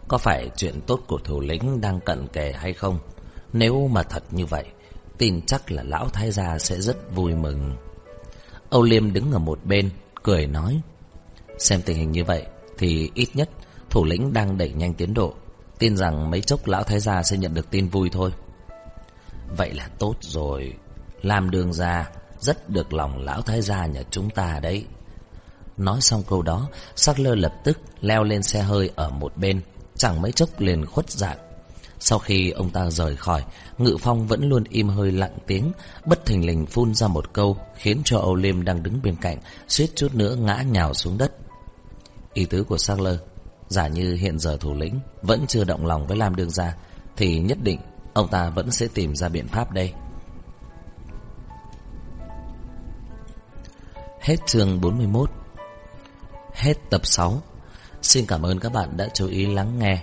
có phải chuyện tốt của thủ lĩnh đang cận kề hay không? Nếu mà thật như vậy, tin chắc là lão thái gia sẽ rất vui mừng. Âu Liêm đứng ở một bên, cười nói. Xem tình hình như vậy, thì ít nhất thủ lĩnh đang đẩy nhanh tiến độ. Tin rằng mấy chốc lão thái gia sẽ nhận được tin vui thôi. Vậy là tốt rồi. Làm đường ra, rất được lòng lão thái gia nhà chúng ta đấy. Nói xong câu đó, sắc lơ lập tức leo lên xe hơi ở một bên, chẳng mấy chốc liền khuất dạng. Sau khi ông ta rời khỏi, Ngự Phong vẫn luôn im hơi lặng tiếng, bất thình lình phun ra một câu, khiến cho Âu Liêm đang đứng bên cạnh, suýt chút nữa ngã nhào xuống đất. Ý tứ của Sackler, giả như hiện giờ thủ lĩnh vẫn chưa động lòng với Lam Đương Gia, thì nhất định ông ta vẫn sẽ tìm ra biện pháp đây. Hết chương 41 Hết tập 6 Xin cảm ơn các bạn đã chú ý lắng nghe.